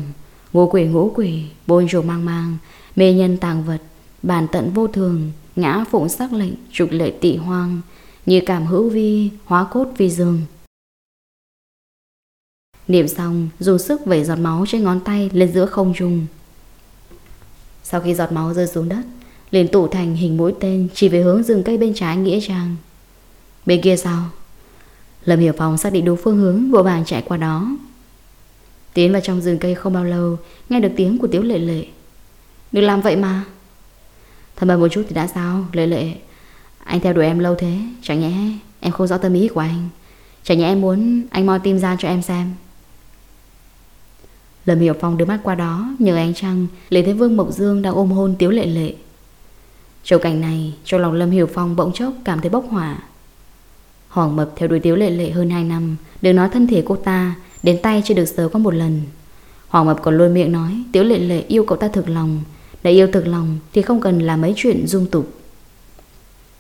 Speaker 1: Ngũ quỷ ngũ quỷ, Bôn trồ mang mang, Mê nhân tàng vật Bản tận vô thường, Ngã phụng sắc lệnh, Trục lệ tị hoang, Như cảm hữu vi, Hóa cốt vi dương. Niệm xong, Dùng sức vẩy giọt máu trên ngón tay Lên giữa không trung. Sau khi giọt máu rơi xuống đất, liền tụ thành hình mũi tên Chỉ về hướng rừng cây bên trái Nghĩa Trang. Bên kia sao Lâm Hiểu Phong xác định đúng phương hướng, Vội vàng chạy qua đó. Tiến vào trong rừng cây không bao lâu, Nghe được tiếng của Tiếu Lệ Lệ. Được làm vậy mà. Thầm bầm một chút thì đã sao, Lệ Lệ? Anh theo đuổi em lâu thế, Chẳng nhẽ em không rõ tâm ý của anh. Chẳng nhẽ em muốn anh moi tim ra cho em xem. Lâm Hiểu Phong đưa mắt qua đó, Nhờ ánh trăng Lấy thấy Vương Mộc Dương đang ôm hôn Tiếu Lệ Lệ. Trong cảnh này, Trong lòng Lâm Hiểu Phong bỗng chốc cảm thấy bốc hỏa. Hoàng Mập theo đuổi Tiếu Lệ Lệ hơn 2 năm Đừng nói thân thể cô ta, Đến tay chưa được sờ có một lần. Hoàng Mập còn luôn miệng nói, Tiếu Lệ Lệ yêu cậu ta thực lòng, Đã yêu thực lòng thì không cần làm mấy chuyện dung tục.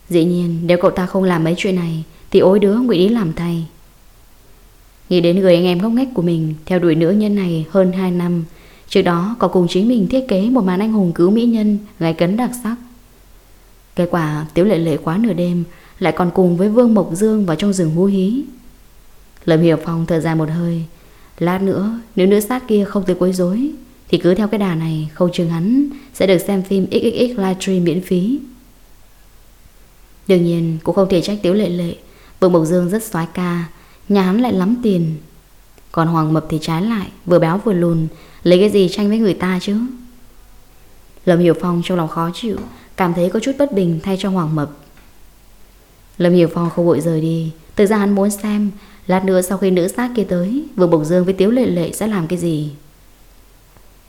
Speaker 1: Dĩ nhiên, nếu cậu ta không làm mấy chuyện này, Thì ối đứa nguyện ý làm thay. Nghĩ đến người anh em ngốc nghếch của mình, Theo đuổi nữ nhân này hơn 2 năm, Trước đó có cùng chính mình thiết kế Một màn anh hùng cứu mỹ nhân, Gái cấn đặc sắc. Kết quả, Tiếu Lệ Lệ quá nửa đêm, Lại còn cùng với Vương Mộc Dương vào trong rừng hú hí. Lâm Hiểu Phong thở dài một hơi, Lát nữa, nếu nữ sát kia không tới quấy rối, Thì cứ theo cái đà này, Không chừng hắn sẽ được xem phim XXX livestream miễn phí. Đương nhiên, cũng không thể trách Tiếu Lệ Lệ, Vương Mộc Dương rất xoái ca Nhà hắn lại lắm tiền. Còn Hoàng Mập thì trái lại, Vừa béo vừa lùn, Lấy cái gì tranh với người ta chứ? Lâm Hiểu Phong trong lòng khó chịu, Cảm thấy có chút bất bình thay cho Hoàng Mập. Lâm Hiểu Phong không vội rời đi, Thực ra hắn muốn xem, Lát nữa sau khi nữ sát kia tới Vương bổng Dương với Tiếu Lệ Lệ sẽ làm cái gì?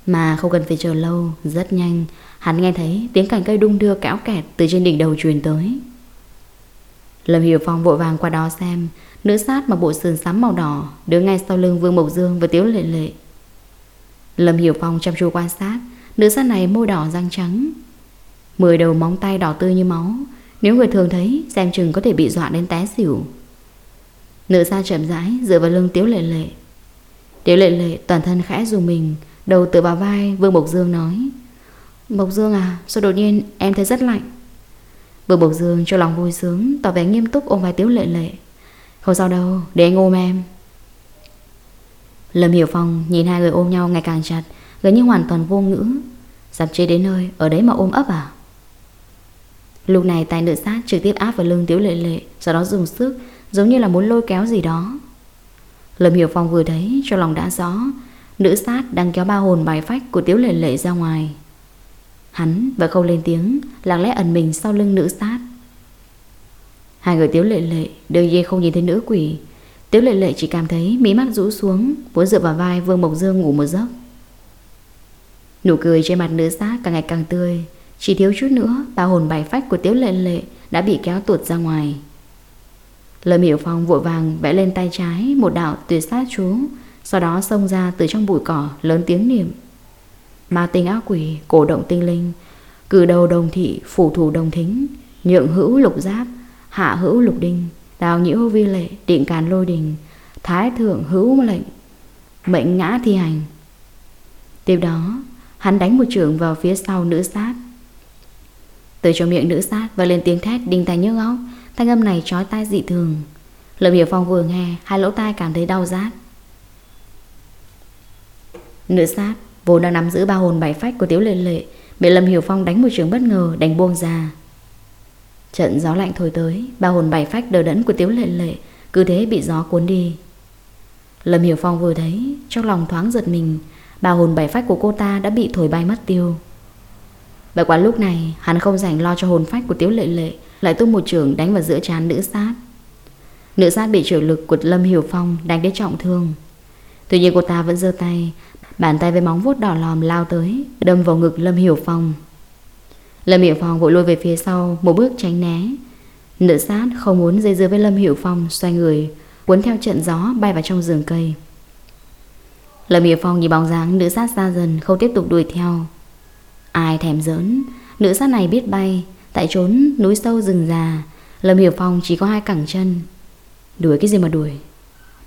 Speaker 1: Mà không cần phải chờ lâu, Rất nhanh, Hắn nghe thấy tiếng cành cây đung đưa kéo kẹt Từ trên đỉnh đầu truyền tới. Lâm Hiểu Phong vội vàng qua đó xem Nữ sát mặc bộ sườn xám màu đỏ, Đứng ngay sau lưng Vương Mộc Dương và Tiếu Lệ Lệ. Lâm Hiểu Phong chăm chú quan sát, Nữ sát này môi đỏ răng trắng. Mười đầu móng tay đỏ tươi như máu, Nếu người thường thấy, Xem chừng có thể bị dọa đến té xỉu. Nữ sát chậm rãi dựa vào lưng Tiếu Lệ Lệ. Tiếu Lệ Lệ toàn thân khẽ dùng mình, Đầu tựa vào vai Vương Mộc Dương nói, Mộc Dương à sao đột nhiên em thấy rất lạnh? Vương bộc Dương cho lòng vui sướng, Tỏ vẻ nghiêm túc ôm vai Tiếu Lệ Lệ không sao đâu, Để anh ôm em. Lâm Hiểu Phong nhìn hai người ôm nhau ngày càng chặt, Gần như hoàn toàn vô ngữ. Sắp chế đến nơi, Ở đấy mà ôm ấp à? Lúc này tay nữ sát trực tiếp áp vào lưng Tiếu Lệ Lệ, Sau đó dùng sức, Giống như là muốn lôi kéo gì đó. Lâm Hiểu Phong vừa thấy cho lòng đã rõ, Nữ sát đang kéo ba hồn bài phách Của Tiếu Lệ Lệ ra ngoài. Hắn và không lên tiếng, Lặng lẽ ẩn mình sau lưng nữ sát. Hai người Tiếu Lệ Lệ đương nhiên không nhìn thấy nữ quỷ. Tiếu Lệ Lệ chỉ cảm thấy mí mắt rũ xuống Vốn dựa vào vai Vương Mộc Dương ngủ một giấc. Nụ cười trên mặt nữ sát càng ngày càng tươi Chỉ thiếu chút nữa Ba hồn bài phách của Tiếu Lệ Lệ Đã bị kéo tuột ra ngoài. Lâm Hiểu Phong vội vàng vẽ lên tay trái Một đạo tuyệt sát chú Sau đó xông ra từ trong bụi cỏ Lớn tiếng niệm. Ma tinh ác quỷ, cổ động tinh linh Cử đầu đồng thị, phủ thủ đồng thính Nhượng hữu lục giáp. Hạ hữu lục đình, Đào nhiễu vi lệ Định càn lôi đình, Thái thượng hữu lệnh Mệnh ngã thi hành. Tiếp đó, Hắn đánh một trường vào phía sau nữ sát. Từ trong miệng nữ sát Và lên tiếng thét đinh tai nhức óc, Thanh âm này trói tai dị thường. Lâm Hiểu Phong vừa nghe, Hai lỗ tai cảm thấy đau rát. Nữ sát Vốn đang nắm giữ ba hồn bảy phách của Tiếu Lệ Lệ, Bị Lâm Hiểu Phong đánh một trường bất ngờ, Đánh buông ra. Trận gió lạnh thổi tới, Ba hồn bảy phách đờ đẫn của Tiếu Lệ Lệ, Cứ thế bị gió cuốn đi. Lâm Hiểu Phong vừa thấy, Trong lòng thoáng giật mình, Ba hồn bảy phách của cô ta đã bị thổi bay mất tiêu. Vậy quả lúc này, Hắn không rảnh lo cho hồn phách của Tiếu Lệ Lệ, Lại tung một trường đánh vào giữa trán nữ sát. Nữ sát bị trở lực của Lâm Hiểu Phong Đánh đến trọng thương. Tuy nhiên cô ta vẫn giơ tay, Bàn tay với móng vuốt đỏ lòm lao tới, Đâm vào ngực Lâm Hiểu Phong. Lâm Hiểu Phong vội lùi về phía sau, Một bước tránh né. Nữ sát không muốn dây dưa với Lâm Hiểu Phong, Xoay người, Cuốn theo trận gió bay vào trong rừng cây. Lâm Hiểu Phong nhìn bóng dáng nữ sát xa dần, Không tiếp tục đuổi theo. Ai thèm giỡn? Nữ sát này biết bay, Tại trốn núi sâu rừng già. Lâm Hiểu Phong chỉ có hai cẳng chân. Đuổi cái gì mà đuổi?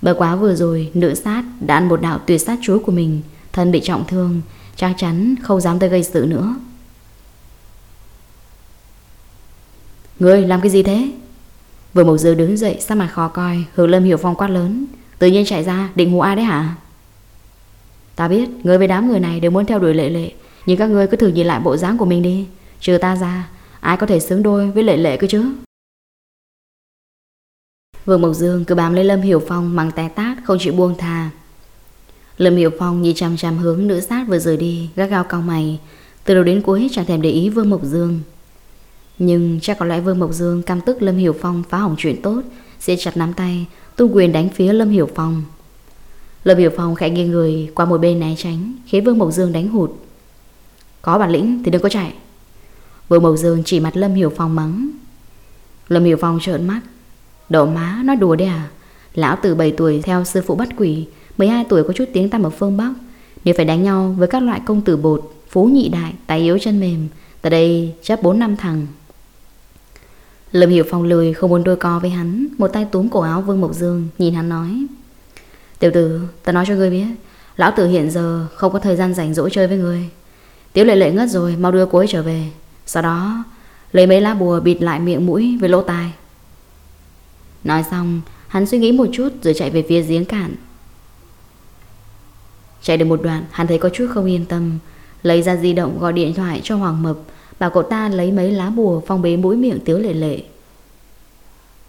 Speaker 1: Bởi quá vừa rồi, nữ sát đã ăn một đạo tuyệt sát chúa của mình, Thân bị trọng thương, Chắc chắn không dám tới gây sự nữa. Ngươi làm cái gì thế? Vừa Mộc Dương đứng dậy sắc mặt khó coi? Hướng Lâm Hiểu Phong quát lớn. Tự nhiên chạy ra, định hù ai đấy hả? Ta biết, ngươi với đám người này đều muốn theo đuổi lệ lệ. Nhưng các ngươi cứ thử nhìn lại bộ dáng của mình đi. Trừ ta ra, Ai có thể xứng đôi với lệ lệ cơ chứ? Vương Mộc Dương cứ bám lấy Lâm Hiểu Phong bằng té tát, không chịu buông thà Lâm Hiểu Phong nhìn chằm chằm hướng nữ sát vừa rời đi Gác gao cao mày. Từ đầu đến cuối chẳng thèm để ý Vương Mộc Dương. Nhưng chắc có lẽ Vương Mộc Dương căm tức Lâm Hiểu Phong phá hỏng chuyện tốt siết chặt nắm tay Tung quyền đánh phía Lâm Hiểu Phong. Lâm Hiểu Phong khẽ nghiêng người qua một bên né tránh Khiến Vương Mộc Dương đánh hụt. Có bản lĩnh thì đừng có chạy. Vương Mộc Dương chỉ mặt Lâm Hiểu Phong mắng. Lâm Hiểu Phong trợn mắt. Đậu má nói đùa đấy à? Lão từ 7 tuổi theo sư phụ bắt quỷ 12 tuổi có chút tiếng tăm ở phương Bắc. Nếu phải đánh nhau với các loại công tử bột Phú nhị đại, tài yếu chân mềm Tại đây chấp 4 năm thằng. Lâm Hiểu Phong lười không muốn đôi co với hắn. Một tay túm cổ áo Vương Mộc Dương Nhìn hắn nói. Tiểu tử, ta nói cho ngươi biết Lão tử hiện giờ không có thời gian rảnh rỗi chơi với ngươi. Tiểu lệ lệ ngất rồi Mau đưa cô ấy trở về. Sau đó lấy mấy lá bùa bịt lại miệng mũi với lỗ tai. Nói xong Hắn suy nghĩ một chút rồi chạy về phía giếng cạn. Chạy được một đoạn Hắn thấy có chút không yên tâm Lấy ra di động gọi điện thoại cho Hoàng Mập và cậu ta lấy mấy lá bùa phong bế mũi miệng Tiếu Lệ Lệ.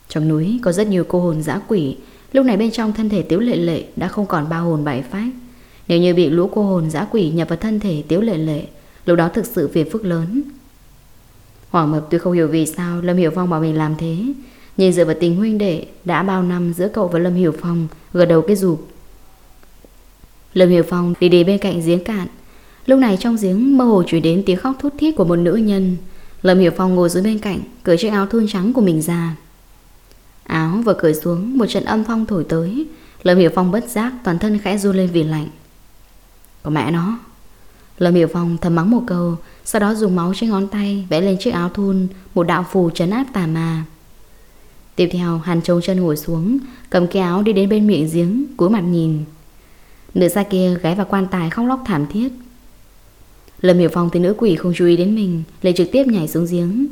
Speaker 1: Trong núi có rất nhiều cô hồn dã quỷ. Lúc này bên trong thân thể Tiếu Lệ Lệ Đã không còn ba hồn bảy phách. Nếu như bị lũ cô hồn dã quỷ nhập vào thân thể Tiếu Lệ Lệ, Lúc đó thực sự phiền phức lớn. Hoàng Mập tuy không hiểu vì sao Lâm Hiểu Phong bảo mình làm thế Nhìn dựa vào tình huynh đệ Đã bao năm giữa cậu và Lâm Hiểu Phong Gật đầu cái rụp. Lâm Hiểu Phong đi đến bên cạnh giếng cạn Lúc này trong giếng mơ hồ chuyển đến tiếng khóc thút thít của một nữ nhân. Lâm Hiểu Phong ngồi dưới bên cạnh, Cởi chiếc áo thun trắng của mình ra. Áo vừa cởi xuống, Một trận âm phong thổi tới. Lâm Hiểu Phong bất giác, toàn thân khẽ run lên vì lạnh. Có mẹ nó. Lâm Hiểu Phong thầm mắng một câu, Sau đó dùng máu trên ngón tay Vẽ lên chiếc áo thun, Một đạo phù trấn áp tà ma. Tiếp theo hắn trông chân ngồi xuống, Cầm cái áo đi đến bên miệng giếng, cúi mặt nhìn. Nữ xa kia ghé vào quan tài khóc lóc thảm thiết. Lâm Hiểu Phong thấy nữ quỷ không chú ý đến mình, Lại trực tiếp nhảy xuống giếng.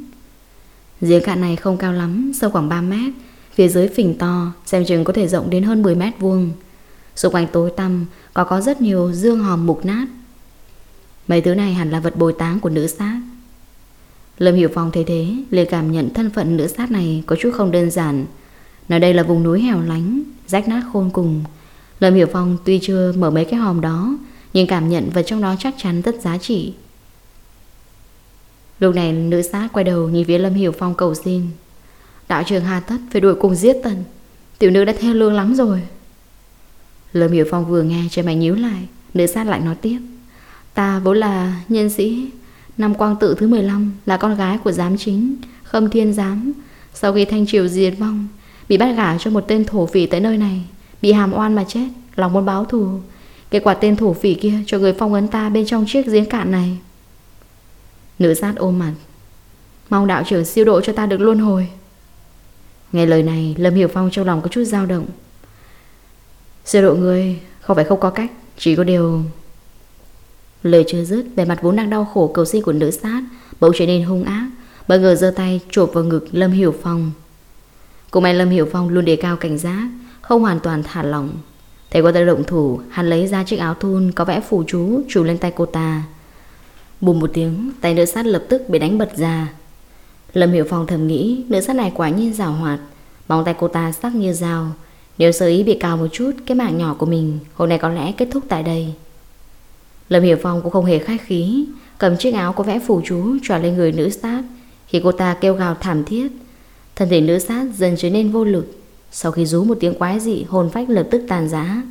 Speaker 1: Giếng cạn này không cao lắm, Sâu khoảng 3 mét. Phía dưới phình to, Xem chừng có thể rộng đến hơn 10 mét vuông. Xung quanh tối tăm, Có có rất nhiều dương hòm mục nát. Mấy thứ này hẳn là vật bồi táng của nữ sát Lâm Hiểu Phong thấy thế, liền cảm nhận thân phận nữ sát này Có chút không đơn giản. Nơi đây là vùng núi hẻo lánh, Rách nát khôn cùng. Lâm Hiểu Phong tuy chưa mở mấy cái hòm đó nhưng cảm nhận vật trong đó chắc chắn rất giá trị. Lúc này nữ sát quay đầu nhìn phía Lâm Hiểu Phong cầu xin. Đạo trường Hà Tất phải đuổi cùng giết tần Tiểu nữ đã theo lương lắm rồi. Lâm Hiểu Phong vừa nghe cho mày nhíu lại. Nữ sát lại nói tiếp. Ta vốn là nhân sĩ. Năm quang tự thứ 15 Là con gái của giám chính, Khâm Thiên Giám. Sau khi Thanh Triều diệt vong, Bị bắt gả cho một tên thổ phỉ tại nơi này. Bị hàm oan mà chết, Lòng muốn báo thù. Kết quả tên thổ phỉ kia cho người phong ấn ta bên trong chiếc giếng cạn này. Nữ sát ôm mặt. Mong đạo trưởng siêu độ cho ta được luân hồi. Nghe lời này, Lâm Hiểu Phong trong lòng có chút dao động. Siêu độ người, Không phải không có cách, Chỉ có điều Lời chưa dứt vẻ mặt vốn đang đau khổ cầu xin của nữ sát Bỗng trở nên hung ác, Bất ngờ giơ tay chộp vào ngực Lâm Hiểu Phong. Cũng may Lâm Hiểu Phong luôn đề cao cảnh giác, Không hoàn toàn thả lỏng. Thấy cô ta động thủ, Hắn lấy ra chiếc áo thun có vẽ phù chú, Trù lên tay cô ta. Bùm một tiếng, Tay nữ sát lập tức bị đánh bật ra. Lâm Hiểu Phong thầm nghĩ, Nữ sát này quả nhiên rào hoạt. Móng tay cô ta sắc như dao. Nếu sơ ý bị cào một chút, Cái mạng nhỏ của mình Hôm nay có lẽ kết thúc tại đây. Lâm Hiểu Phong cũng không hề khách khí, Cầm chiếc áo có vẽ phù chú Trò lên người nữ sát. Khi cô ta kêu gào thảm thiết, Thân thể nữ sát dần trở nên vô lực. Sau khi rú một tiếng quái dị, Hồn phách lập tức tàn giá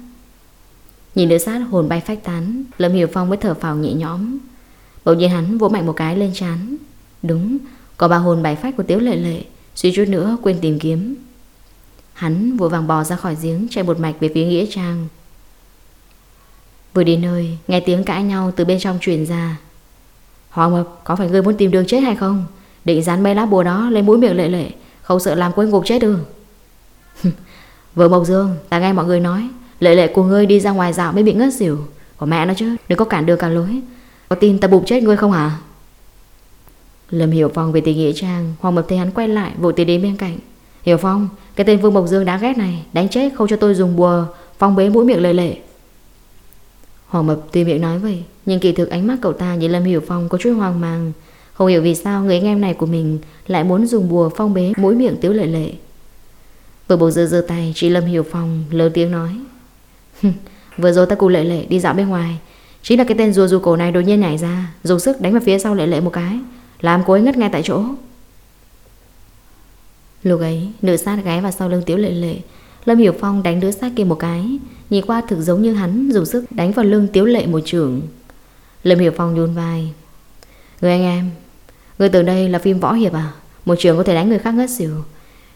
Speaker 1: Nhìn nữ sát hồn bay phách tán, Lâm Hiểu Phong mới thở phào nhẹ nhõm. Bỗng nhiên hắn vỗ mạnh một cái lên chán Đúng, Có ba hồn bài phách của Tiếu Lệ Lệ, Suy chút nữa quên tìm kiếm. Hắn vội vàng bò ra khỏi giếng, Chạy một mạch về phía Nghĩa Trang. Vừa đến nơi, Nghe tiếng cãi nhau từ bên trong truyền ra. Hoàng Mập, có phải ngươi muốn tìm đường chết hay không? Định dán mấy lá bùa đó lên mũi miệng lệ lệ, Không sợ làm quên ngục chết được? *laughs* Vừa Mộc Dương, Ta nghe mọi người nói, Lệ lệ của ngươi đi ra ngoài dạo mới bị ngất xỉu. Của mẹ nó chứ, Đừng có cản đường cả lối. Có tin ta bụng chết ngươi không hả? Lâm Hiểu Phong về tình nghĩa trang, Hoàng Mập thấy hắn quay lại, vội tiến đến bên cạnh. Hiểu Phong, Cái tên Vương Mộc Dương đáng ghét này, Đánh chết không cho tôi dùng bùa, Phong bế mũi miệng lệ lệ. Hoàng Mập tuy miệng nói vậy, Nhưng kỳ thực ánh mắt cậu ta nhìn Lâm Hiểu Phong có chút hoang mang. Không hiểu vì sao người anh em này của mình Lại muốn dùng bùa phong bế mũi miệng Tiếu Lệ Lệ. Vừa bộ dơ dơ tay, Chị Lâm Hiểu Phong lớn tiếng nói. Vừa rồi ta cùng Lệ Lệ đi dạo bên ngoài. Chính là cái tên rùa rùa cổ này đột nhiên nhảy ra, Dùng sức đánh vào phía sau Lệ Lệ một cái. Làm cô ấy ngất ngay tại chỗ. Lúc ấy, nữ sát gái vào sau lưng Tiếu Lệ Lệ, Lâm Hiểu Phong đánh đứa sát kia một cái. Nhìn qua thực giống như hắn, dùng sức đánh vào lưng Tiếu Lệ một trường. Lâm Hiểu Phong nhún vai. Người anh em, Người tưởng đây là phim võ hiệp à? Một trường có thể đánh người khác ngất xỉu.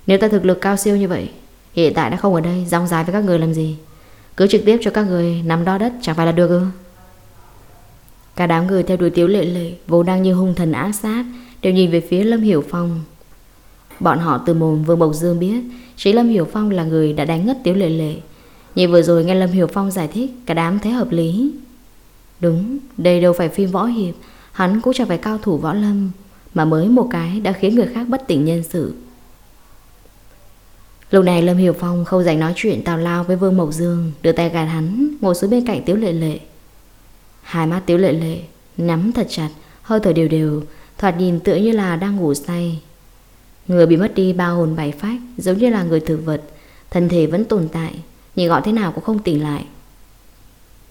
Speaker 1: Nếu ta thực lực cao siêu như vậy Hiện tại đã không ở đây Rong dài với các người làm gì? Cứ trực tiếp cho các người nắm đo đất chẳng phải là được ư? Cả đám người theo đuổi Tiếu Lệ Lệ Vốn đang như hung thần ác sát Đều nhìn về phía Lâm Hiểu Phong. Bọn họ từ mồm Vương Bộc Dương biết Chỉ Lâm Hiểu Phong là người đã đánh ngất Tiếu Lệ Lệ. Nhưng vừa rồi nghe Lâm Hiểu Phong giải thích Cả đám thấy hợp lý. Đúng, đây đâu phải phim võ hiệp Hắn cũng chẳng phải cao thủ võ lâm Mà mới một cái đã khiến người khác bất tỉnh nhân sự. Lúc này Lâm Hiểu Phong không dành nói chuyện tào lao với Vương Mậu Dương, Đưa tay gạt hắn, Ngồi xuống bên cạnh Tiếu Lệ Lệ. Hai mắt Tiếu Lệ Lệ Nắm thật chặt, Hơi thở đều đều, Thoạt nhìn tựa như là đang ngủ say. Người bị mất đi ba hồn bảy phách, Giống như là người thực vật, Thân thể vẫn tồn tại Nhưng gọi thế nào cũng không tỉnh lại.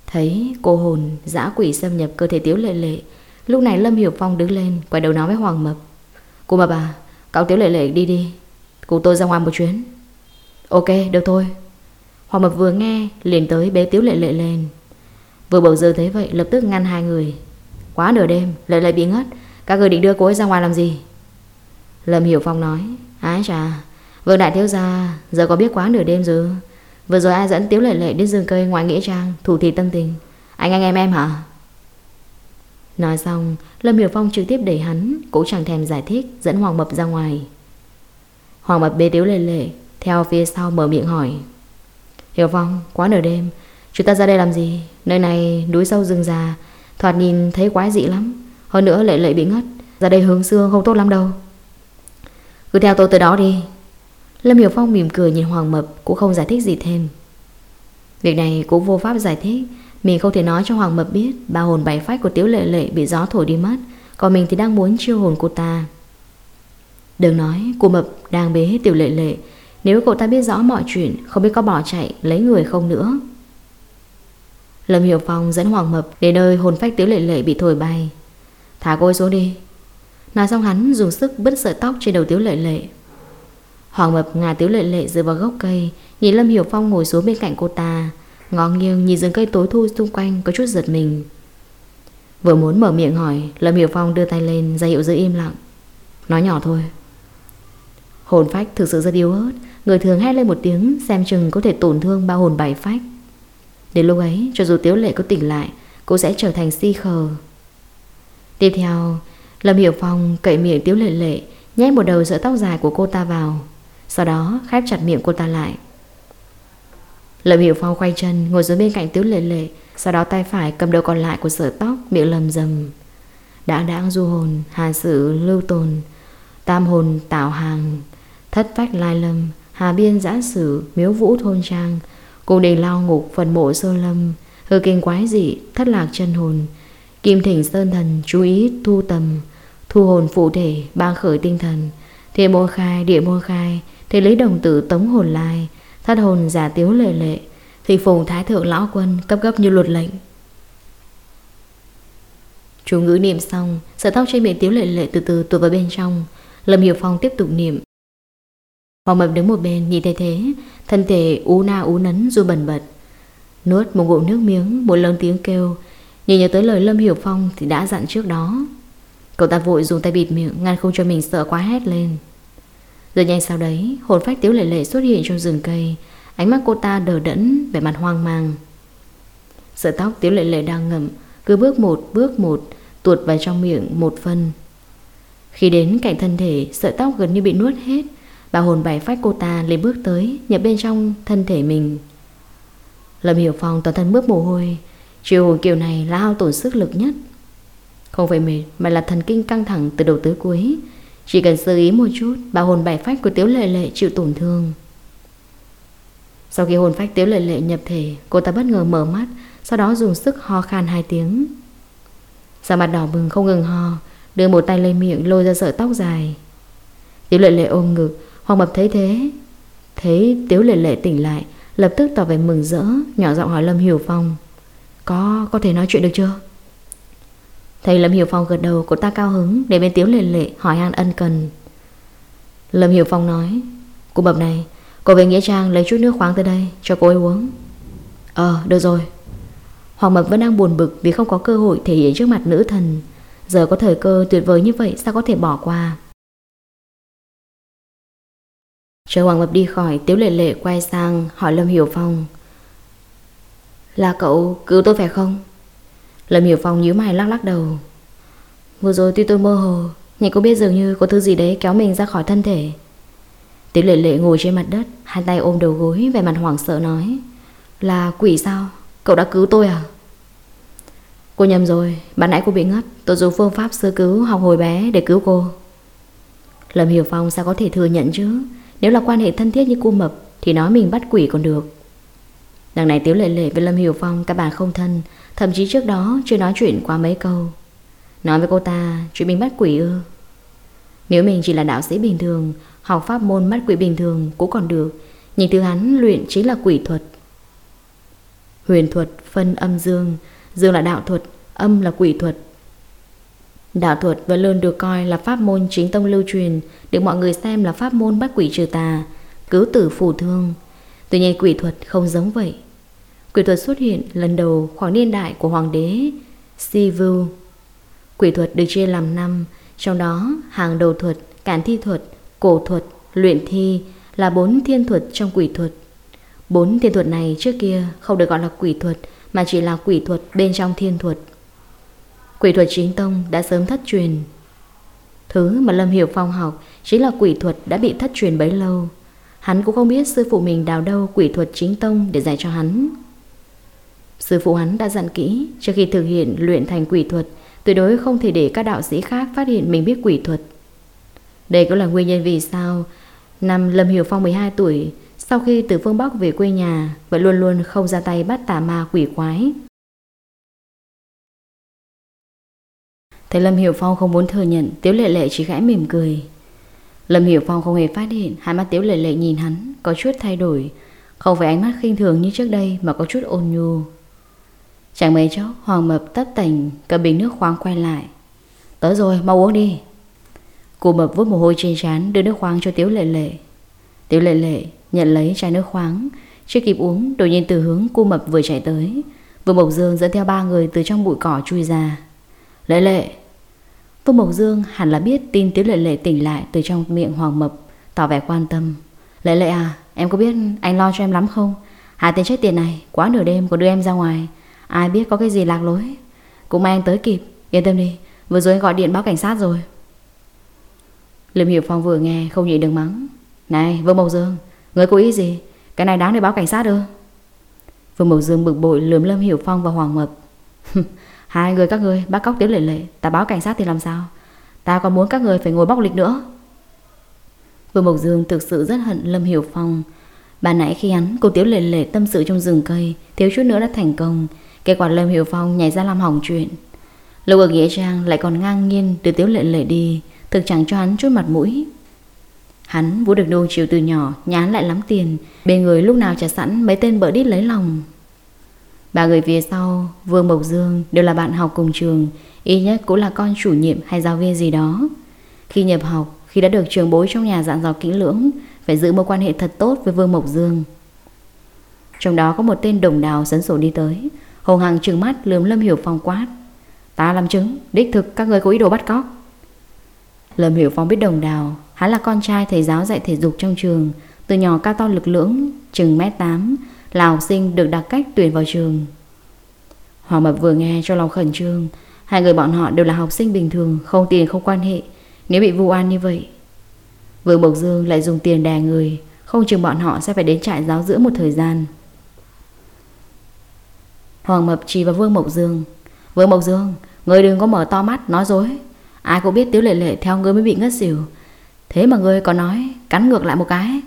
Speaker 1: Thấy cô hồn dã quỷ xâm nhập cơ thể Tiếu Lệ Lệ, Lúc này Lâm Hiểu Phong đứng lên, Quay đầu nói với Hoàng Mập. Cô Mập à Cậu Tiếu Lệ Lệ đi đi, Cùng tôi ra ngoài một chuyến. Ok, được thôi. Hoàng Mập vừa nghe, liền tới bế Tiếu Lệ Lệ lên. Vừa bầu dơ thấy vậy, lập tức ngăn hai người. Quá nửa đêm, Lệ Lệ bị ngất. Các người định đưa cô ấy ra ngoài làm gì? Lâm Hiểu Phong nói, Ái chà Vương Đại Thiếu Gia, Giờ có biết quá nửa đêm rồi. Vừa rồi ai dẫn Tiếu Lệ Lệ đến rừng cây ngoài Nghĩa Trang, Thủ thị tâm tình. Anh anh em em hả? Nói xong, Lâm Hiểu Phong trực tiếp đẩy hắn, Cũng chẳng thèm giải thích, Dẫn Hoàng Mập ra ngoài. Hoàng Mập bê Tiếu Lệ Lệ theo phía sau mở miệng hỏi. Hiểu Phong, quá nửa đêm. Chúng ta ra đây làm gì? Nơi này, núi sâu rừng già. Thoạt nhìn thấy quái dị lắm. Hơn nữa Lệ Lệ bị ngất. Ra đây hướng xương không tốt lắm đâu. Cứ theo tôi tới đó đi. Lâm Hiểu Phong mỉm cười nhìn Hoàng Mập, Cũng không giải thích gì thêm. Việc này cũng vô pháp giải thích. Mình không thể nói cho Hoàng Mập biết Ba hồn bảy phách của Tiếu Lệ Lệ bị gió thổi đi mất, Còn mình thì đang muốn chiêu hồn cô ta. Đừng nói, cô Mập đang bế Tiểu Lệ Lệ. Nếu cậu ta biết rõ mọi chuyện, Không biết có bỏ chạy, lấy người không nữa. Lâm Hiểu Phong dẫn Hoàng Mập Đến nơi hồn phách Tiếu Lệ Lệ bị thổi bay. Thả cô ấy xuống đi. Nói xong hắn dùng sức bứt sợi tóc trên đầu Tiếu Lệ Lệ. Hoàng Mập ngả Tiếu Lệ Lệ dựa vào gốc cây, Nhìn Lâm Hiểu Phong ngồi xuống bên cạnh cô ta, Ngó nghiêng nhìn rừng cây tối thu xung quanh Có chút giật mình. Vừa muốn mở miệng hỏi, Lâm Hiểu Phong đưa tay lên, ra hiệu giữ im lặng. Nói nhỏ thôi. Hồn phách thực sự rất yếu ớt Người thường hét lên một tiếng Xem chừng có thể tổn thương bao hồn bảy phách. Đến lúc ấy cho dù Tiếu Lệ có tỉnh lại Cô sẽ trở thành si khờ. Tiếp theo Lâm Hiểu Phong cậy miệng Tiếu Lệ Lệ Nhét một đầu sợi tóc dài của cô ta vào. Sau đó khép chặt miệng cô ta lại. Lâm Hiểu Phong quay chân Ngồi xuống bên cạnh Tiếu Lệ Lệ Sau đó tay phải cầm đầu còn lại của sợi tóc Miệng lầm rầm. Đã đãng du hồn, hà sự lưu tồn Tam hồn tạo hàng Thất phách lai lâm Hà biên giã sử, miếu vũ thôn trang. Cùng đình lao ngục, phần mộ sơ lâm Hư kinh quái dị, thất lạc chân hồn. Kim thỉnh sơn thần chú ý thu tầm Thu hồn phụ thể ban khởi tinh thần. Thiên môn khai địa môn khai thế lấy đồng tử tống hồn lai Thất hồn giả tiếu lệ lệ. Thị phùng thái thượng lão quân cấp gấp như luật lệnh. Chú ngữ niệm xong Sợi tóc trên miệng tiếu lệ lệ từ từ tuột vào bên trong. Lâm Hiểu Phong tiếp tục niệm. Hoàng mập đứng một bên, nhìn thấy thế, Thân thể ú na ú nấn dù bẩn bật. Nuốt một ngụm nước miếng, Một lớn tiếng kêu. Nhìn nhớ tới lời Lâm Hiểu Phong Thì đã dặn trước đó. Cậu ta vội dùng tay bịt miệng, Ngăn không cho mình sợ quá hét lên. Rồi nhanh sau đấy, Hồn phách tiếu lệ lệ xuất hiện trong rừng cây. Ánh mắt cô ta đờ đẫn, Vẻ mặt hoang mang. Sợi tóc tiếu lệ lệ đang ngậm, Cứ bước một bước một, Tuột vào trong miệng một phân. Khi đến cạnh thân thể, Sợi tóc gần như bị nuốt hết. Bà hồn bảy phách cô ta liền bước tới, Nhập bên trong thân thể mình. Lâm Hiểu Phong toàn thân bước mồ hôi. Chiều hồn kiểu này là hao tổn sức lực nhất. Không phải mệt, mà là thần kinh căng thẳng từ đầu tới cuối. Chỉ cần sơ ý một chút, Bà hồn bảy phách của Tiếu Lệ Lệ chịu tổn thương. Sau khi hồn phách Tiếu Lệ Lệ nhập thể, Cô ta bất ngờ mở mắt, Sau đó dùng sức ho khan hai tiếng. Sao mặt đỏ bừng không ngừng ho, Đưa một tay lên miệng lôi ra sợi tóc dài. Tiếu Lệ Lệ ôm ngực Hoàng Mập thấy thế Thấy Tiếu Lệ Lệ tỉnh lại Lập tức tỏ vẻ mừng rỡ Nhỏ giọng hỏi Lâm Hiểu Phong Có, có thể nói chuyện được chưa? Thầy Lâm Hiểu Phong gật đầu Cô ta cao hứng để bên Tiếu Lệ Lệ hỏi han ân cần. Lâm Hiểu Phong nói Cô bập này Cô về Nghĩa Trang lấy chút nước khoáng tới đây Cho cô ấy uống. Ờ được rồi. Hoàng Mập vẫn đang buồn bực Vì không có cơ hội thể hiện trước mặt nữ thần. Giờ có thời cơ tuyệt vời như vậy Sao có thể bỏ qua? Chờ Hoàng Mập đi khỏi, Tiếu Lệ Lệ quay sang hỏi Lâm Hiểu Phong. Là cậu cứu tôi phải không? Lâm Hiểu Phong nhíu mày lắc lắc đầu. Vừa rồi tuy tôi mơ hồ, Nhưng có biết dường như có thứ gì đấy kéo mình ra khỏi thân thể. Tiếu Lệ Lệ ngồi trên mặt đất, Hai tay ôm đầu gối Về mặt hoảng sợ nói, Là quỷ sao? Cậu đã cứu tôi à? Cô nhầm rồi Bạn nãy cô bị ngất, Tôi dùng phương pháp sơ cứu học hồi bé để cứu cô. Lâm Hiểu Phong sao có thể thừa nhận chứ? Nếu là quan hệ thân thiết như cu mập, Thì nói mình bắt quỷ còn được. Đằng này Tiếu Lệ Lệ với Lâm Hiểu Phong, Các bạn không thân, Thậm chí trước đó chưa nói chuyện qua mấy câu. Nói với cô ta, chuyện mình bắt quỷ ư? Nếu mình chỉ là đạo sĩ bình thường, Học pháp môn bắt quỷ bình thường Cũng còn được, Nhưng thứ hắn luyện chính là quỷ thuật. Huyền thuật phân âm dương Dương là đạo thuật, Âm là quỷ thuật. Đạo thuật vẫn luôn được coi là pháp môn chính tông lưu truyền, được mọi người xem là pháp môn bắt quỷ trừ tà, cứu tử phù thương. Tuy nhiên quỷ thuật không giống vậy. Quỷ thuật xuất hiện lần đầu khoảng niên đại của hoàng đế Sivu. Quỷ thuật được chia làm năm, trong đó hàng đầu thuật, cản thi thuật, cổ thuật, luyện thi là bốn thiên thuật trong quỷ thuật. Bốn thiên thuật này trước kia không được gọi là quỷ thuật mà chỉ là quỷ thuật bên trong thiên thuật. Quỷ thuật chính tông đã sớm thất truyền. Thứ mà Lâm Hiểu Phong học Chính là quỷ thuật đã bị thất truyền bấy lâu. Hắn cũng không biết sư phụ mình đào đâu Quỷ thuật chính tông để dạy cho hắn. Sư phụ hắn đã dặn kỹ, Trước khi thực hiện luyện thành quỷ thuật, Tuyệt đối không thể để các đạo sĩ khác Phát hiện mình biết quỷ thuật. Đây cũng là nguyên nhân vì sao Năm Lâm Hiểu Phong 12 tuổi, Sau khi từ phương Bắc về quê nhà, Vẫn luôn luôn không ra tay bắt tà ma quỷ quái. Thấy Lâm Hiểu Phong không muốn thừa nhận, Tiếu Lệ Lệ chỉ khẽ mỉm cười. Lâm Hiểu Phong không hề phát hiện, Hai mắt Tiếu Lệ Lệ nhìn hắn, Có chút thay đổi. Không phải ánh mắt khinh thường như trước đây, Mà có chút ôn nhu. Chẳng mấy chốc, Hoàng Mập tấp tành Cầm bình nước khoáng quay lại. Tới rồi, mau uống đi. Cụ Mập vút mồ hôi trên trán, Đưa nước khoáng cho Tiếu Lệ Lệ. Tiếu Lệ Lệ nhận lấy chai nước khoáng, Chưa kịp uống, Đột nhiên từ hướng cu Mập vừa chạy tới. Vừa Mộc Dương dẫn theo ba người từ trong bụi cỏ chui ra. Lệ Lệ Vương Mộc Dương hẳn là biết tin Tiếu Lệ Lệ tỉnh lại từ trong miệng Hoàng Mập, tỏ vẻ quan tâm. Lệ Lệ à, em có biết anh lo cho em lắm không? Hai tiền chết tiền này, quá nửa đêm còn đưa em ra ngoài. Ai biết có cái gì lạc lối. Cũng may anh tới kịp, yên tâm đi, vừa rồi anh gọi điện báo cảnh sát rồi. Lâm Hiểu Phong vừa nghe không nhịn được mắng. Này, Vương Mộc Dương, người cố ý gì? Cái này đáng để báo cảnh sát ư? Vương Mộc Dương bực bội lườm Lâm Hiểu Phong và Hoàng Mập. *laughs* Hai người các người bắt cóc Tiếu Lệ Lệ, Ta báo cảnh sát thì làm sao? Ta còn muốn các người phải ngồi bóc lịch nữa. Vương Mộc Dương thực sự rất hận Lâm Hiểu Phong. Bà nãy khi hắn cùng Tiếu Lệ Lệ tâm sự trong rừng cây, Thiếu chút nữa đã thành công. Kết quả Lâm Hiểu Phong nhảy ra làm hỏng chuyện. Lâu ở Nghĩa Trang lại còn ngang nhiên Đưa Tiếu Lệ Lệ đi, Thực chẳng cho hắn chút mặt mũi. Hắn vũ được nuông chiều từ nhỏ, Nhán lại lắm tiền, Bên người lúc nào trả sẵn mấy tên bỡ đít lấy lòng. Ba người phía sau, Vương Mộc Dương, đều là bạn học cùng trường, Ít nhất cũng là con chủ nhiệm hay giáo viên gì đó. Khi nhập học, Khi đã được trường bối trong nhà dặn dò kỹ lưỡng, Phải giữ mối quan hệ thật tốt với Vương Mộc Dương. Trong đó có một tên đồng đào sấn sổ đi tới Hồng Hằng trừng mắt lườm Lâm Hiểu Phong quát. Ta làm chứng, Đích thực các người có ý đồ bắt cóc. Lâm Hiểu Phong biết đồng đào, Hắn là con trai thầy giáo dạy thể dục trong trường, Từ nhỏ cao to lực lưỡng, Chừng mét 8 là học sinh được đặc cách tuyển vào trường. Hoàng Mập vừa nghe cho lòng khẩn trương, hai người bọn họ đều là học sinh bình thường, không tiền không quan hệ, nếu bị vu oan như vậy. Vương Bộc Dương lại dùng tiền đè người, không chừng bọn họ sẽ phải đến trại giáo dưỡng một thời gian. Hoàng Mập chỉ vào Vương Mộc Dương. Vương Mộc Dương, người đừng có mở to mắt nói dối Ai cũng biết Tiếu Lệ Lệ theo ngươi mới bị ngất xỉu Thế mà ngươi còn nói Cắn ngược lại một cái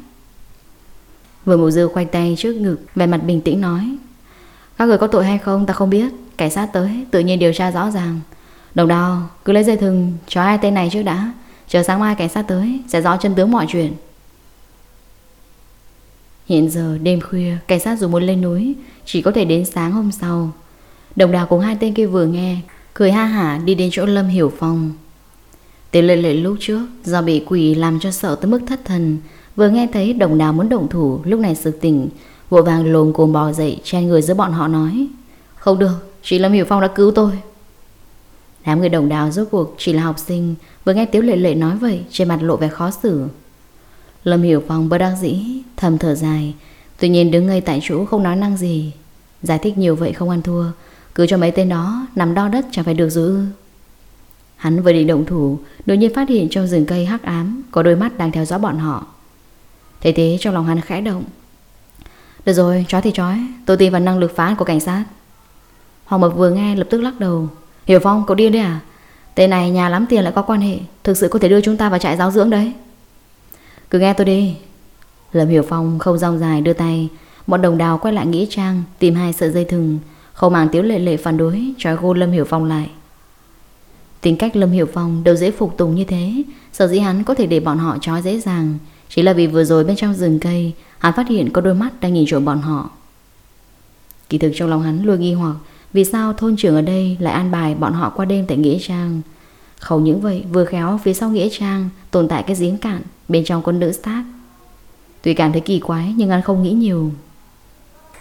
Speaker 1: Vừa mộ dư khoanh tay trước ngực Về mặt bình tĩnh nói, Các người có tội hay không ta không biết, Cảnh sát tới, tự nhiên điều tra rõ ràng. Đồng đào, cứ lấy dây thừng, cho hai tên này trước đã, Chờ sáng mai cảnh sát tới, Sẽ rõ chân tướng mọi chuyện. Hiện giờ đêm khuya, Cảnh sát dù muốn lên núi, Chỉ có thể đến sáng hôm sau. Đồng đào cùng hai tên kia vừa nghe, Cười ha hả đi đến chỗ Lâm Hiểu Phong. Tên lệ lệ lúc trước Do bị quỷ làm cho sợ tới mức thất thần Vừa nghe thấy đồng đào muốn động thủ Lúc này sực tỉnh Vội vàng lồm cồm bò dậy Chen người giữa bọn họ nói Không được, chị Lâm Hiểu Phong đã cứu tôi. Đám người đồng đào rốt cuộc chỉ là học sinh Vừa nghe Tiếu Lệ Lệ nói vậy Trên mặt lộ vẻ khó xử. Lâm Hiểu Phong bất đắc dĩ Thầm thở dài Tuy nhiên đứng ngay tại chỗ không nói năng gì Giải thích nhiều vậy không ăn thua Cứ cho mấy tên đó nằm đo đất chẳng phải được giữ Hắn vừa định động thủ Đột nhiên phát hiện trong rừng cây hắc ám Có đôi mắt đang theo dõi bọn họ. Thế thế trong lòng hắn khẽ động. Được rồi, chói thì chói Tôi tin vào năng lực phá của cảnh sát. Hoàng Mập vừa nghe lập tức lắc đầu. Hiểu Phong, cậu điên đấy à? Tên này nhà lắm tiền lại có quan hệ Thực sự có thể đưa chúng ta vào trại giáo dưỡng đấy. Cứ nghe tôi đi. Lâm Hiểu Phong không rong dài đưa tay Bọn đồng đào quay lại Nghĩa Trang Tìm hai sợi dây thừng Không màng tiếu lệ lệ phản đối Trói gô Lâm Hiểu Phong lại. Tính cách Lâm Hiểu Phong đều dễ phục tùng như thế Sở dĩ hắn có thể để bọn họ trói dễ dàng. Chỉ là vì vừa rồi bên trong rừng cây, Hắn phát hiện có đôi mắt đang nhìn trộm bọn họ. Kỳ thực trong lòng hắn luôn nghi hoặc Vì sao thôn trưởng ở đây lại an bài bọn họ qua đêm tại Nghĩa Trang. Không những vậy, vừa khéo phía sau Nghĩa Trang Tồn tại cái giếng cạn Bên trong con nữ sát Tuy cảm thấy kỳ quái nhưng hắn không nghĩ nhiều.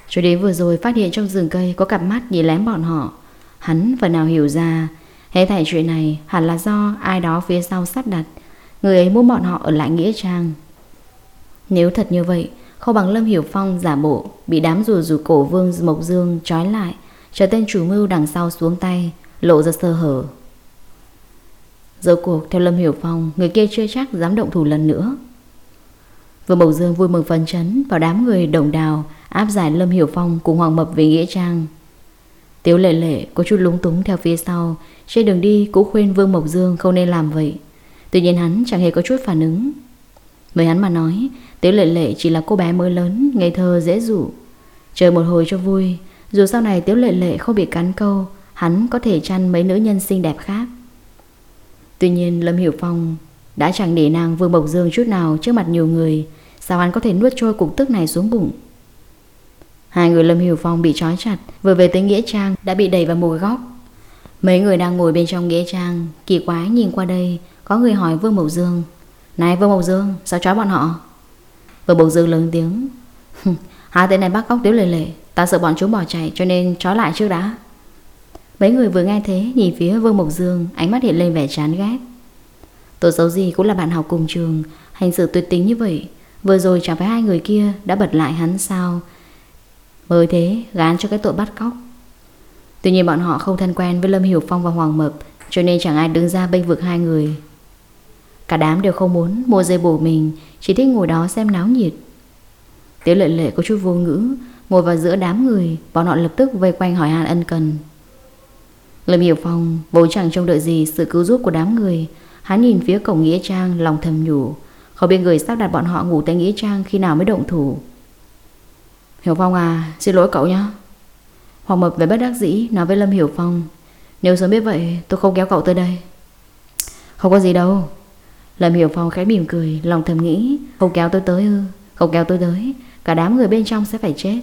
Speaker 1: Cho đến vừa rồi phát hiện trong rừng cây Có cặp mắt nhìn lén bọn họ. Hắn phần nào hiểu ra, Hết thảy chuyện này hẳn là do ai đó phía sau sắp đặt. Người ấy muốn bọn họ ở lại Nghĩa Trang. Nếu thật như vậy khâu bằng Lâm Hiểu Phong giả bộ Bị đám rùa rùa cổ Vương Mộc Dương trói lại Trở tên chủ mưu đằng sau xuống tay, Lộ ra sơ hở. Dẫu cuộc, theo Lâm Hiểu Phong, Người kia chưa chắc dám động thủ lần nữa. Vương Mộc Dương vui mừng phấn chấn Vào đám người đồng đào Áp giải Lâm Hiểu Phong cùng Hoàng Mập về Nghĩa Trang. Tiếu lệ lệ có chút lúng túng theo phía sau, Trên đường đi cũng khuyên Vương Mộc Dương không nên làm vậy. Tuy nhiên hắn chẳng hề có chút phản ứng. Với hắn mà nói Tiếu lệ lệ chỉ là cô bé mới lớn, Ngây thơ, dễ dụ. Chơi một hồi cho vui, Dù sau này Tiếu lệ lệ không bị cắn câu, Hắn có thể chăn mấy nữ nhân xinh đẹp khác. Tuy nhiên, Lâm Hiểu Phong Đã chẳng để nàng Vương Bộc Dương chút nào trước mặt nhiều người, Sao hắn có thể nuốt trôi cục tức này xuống bụng? Hai người Lâm Hiểu Phong bị trói chặt, Vừa về tới Nghĩa Trang đã bị đẩy vào một góc. Mấy người đang ngồi bên trong Nghĩa Trang, Kỳ quái nhìn qua đây, Có người hỏi Vương Mộc Dương. Này Vương Mộc Dương, sao trói bọn họ? Vừa bầu Dương lớn tiếng. Hai tên này bắt cóc tiếu lệ lệ. Ta sợ bọn chúng bỏ chạy, cho nên trói lại trước đã. Mấy người vừa nghe thế, Nhìn phía Vương Mộc Dương, Ánh mắt hiện lên vẻ chán ghét. Tôi xấu gì cũng là bạn học cùng trường, Hành xử tuyệt tính như vậy. Vừa rồi chẳng phải hai người kia đã bật lại hắn sao? Mới thế, gán cho cái tội bắt cóc. Tuy nhiên bọn họ không thân quen với Lâm Hiểu Phong và Hoàng Mập, Cho nên chẳng ai đứng ra bênh vực hai người. Cả đám đều không muốn mua dây bổ mình, Chỉ thích ngồi đó xem náo nhiệt. Tiếu lệ lệ có chút vô ngữ, Ngồi vào giữa đám người, Bọn họ lập tức vây quanh hỏi han ân cần. Lâm Hiểu Phong, vốn chẳng trông đợi gì sự cứu giúp của đám người, Hắn nhìn phía cổng Nghĩa Trang, lòng thầm nhủ, Không biết người sắp đặt bọn họ ngủ tại Nghĩa Trang khi nào mới động thủ. Hiểu Phong à Xin lỗi cậu nhé. Hoàng Mập về bất đắc dĩ nói với Lâm Hiểu Phong, Nếu sớm biết vậy, tôi không kéo cậu tới đây. Không có gì đâu. Lâm Hiểu Phong khẽ mỉm cười, Lòng thầm nghĩ, Không kéo tôi tới ư? Không kéo tôi tới, Cả đám người bên trong sẽ phải chết.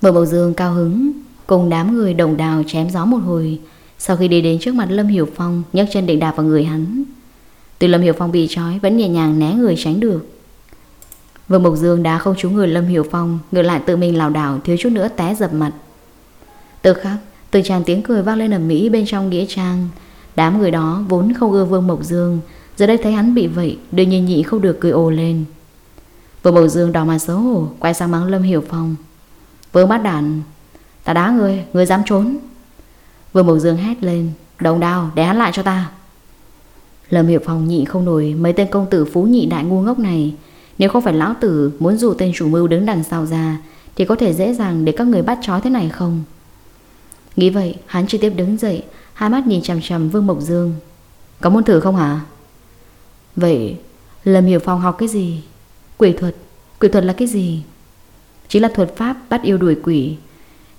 Speaker 1: Vừa bầu Dương cao hứng, Cùng đám người đồng đào chém gió một hồi. Sau khi đi đến trước mặt Lâm Hiểu Phong, nhấc chân định đạp vào người hắn. Từ Lâm Hiểu Phong bị trói, Vẫn nhẹ nhàng né người tránh được. Vương Mộc Dương đã không trúng người Lâm Hiểu Phong, Ngược lại tự mình lảo đảo, thiếu chút nữa té dập mặt. Từ khắc Từ chàng tiếng cười vang lên ở Mỹ bên trong nghĩa trang. Đám người đó vốn không ưa Vương Mộc Dương. Giờ đây thấy hắn bị vậy Đương nhiên nhị không được cười ồ lên. Vương Mộc Dương đỏ mặt xấu hổ Quay sang mắng Lâm Hiểu Phong. Vương bắt đàn Ta đá người, người dám trốn? Vương Mộc Dương hét lên Đồng đao, để hắn lại cho ta. Lâm Hiểu Phong nhị không nổi Mấy tên công tử phú nhị đại ngu ngốc này. Nếu không phải lão tử muốn dụ tên chủ mưu đứng đằng sau ra Thì có thể dễ dàng để các người bắt chó thế này không? Nghĩ vậy hắn trực tiếp đứng dậy Hai mắt nhìn chằm chằm Vương Mộc Dương. Có muốn thử không hả? Vậy, Lâm Hiểu Phong học cái gì? Quỷ thuật. Quỷ thuật là cái gì? Chính là thuật pháp bắt yêu đuổi quỷ.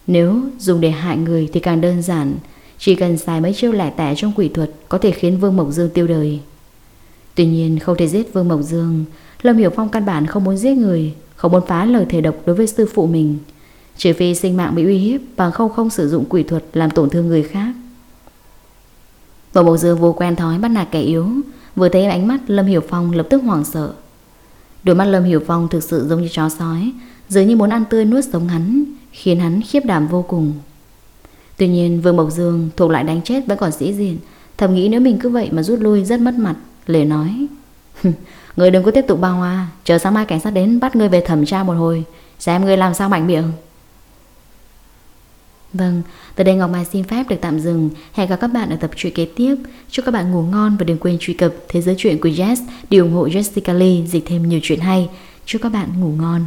Speaker 1: Nếu dùng để hại người thì càng đơn giản. Chỉ cần xài mấy chiêu lẻ tẻ trong quỷ thuật Có thể khiến Vương Mộc Dương tiêu đời. Tuy nhiên, không thể giết Vương Mộc Dương. Lâm Hiểu Phong căn bản không muốn giết người, Không muốn phá lời thể độc đối với sư phụ mình. Trừ phi sinh mạng bị uy hiếp Bằng không không sử dụng quỷ thuật làm tổn thương người khác. Vợ bầu Dương vô quen thói bắt nạt kẻ yếu. Vừa thấy ánh mắt Lâm Hiểu Phong lập tức hoảng sợ. Đôi mắt Lâm Hiểu Phong thực sự giống như chó sói, Dường như muốn ăn tươi nuốt sống hắn, Khiến hắn khiếp đảm vô cùng. Tuy nhiên, Vương Bộc Dương thuộc lại đánh chết vẫn còn sĩ diện, Thầm nghĩ nếu mình cứ vậy mà rút lui rất mất mặt Lệ nói Người đừng có tiếp tục bao hoa, Chờ sáng mai cảnh sát đến bắt ngươi về thẩm tra một hồi, Xem ngươi làm sao mạnh miệng. Vâng, từ đây Ngọc Mai xin phép được tạm dừng. Hẹn gặp các bạn ở tập truyện kế tiếp. Chúc các bạn ngủ ngon và đừng quên truy cập thế giới truyện của Jess để ủng hộ Jessica Lee dịch thêm nhiều chuyện hay. Chúc các bạn ngủ ngon.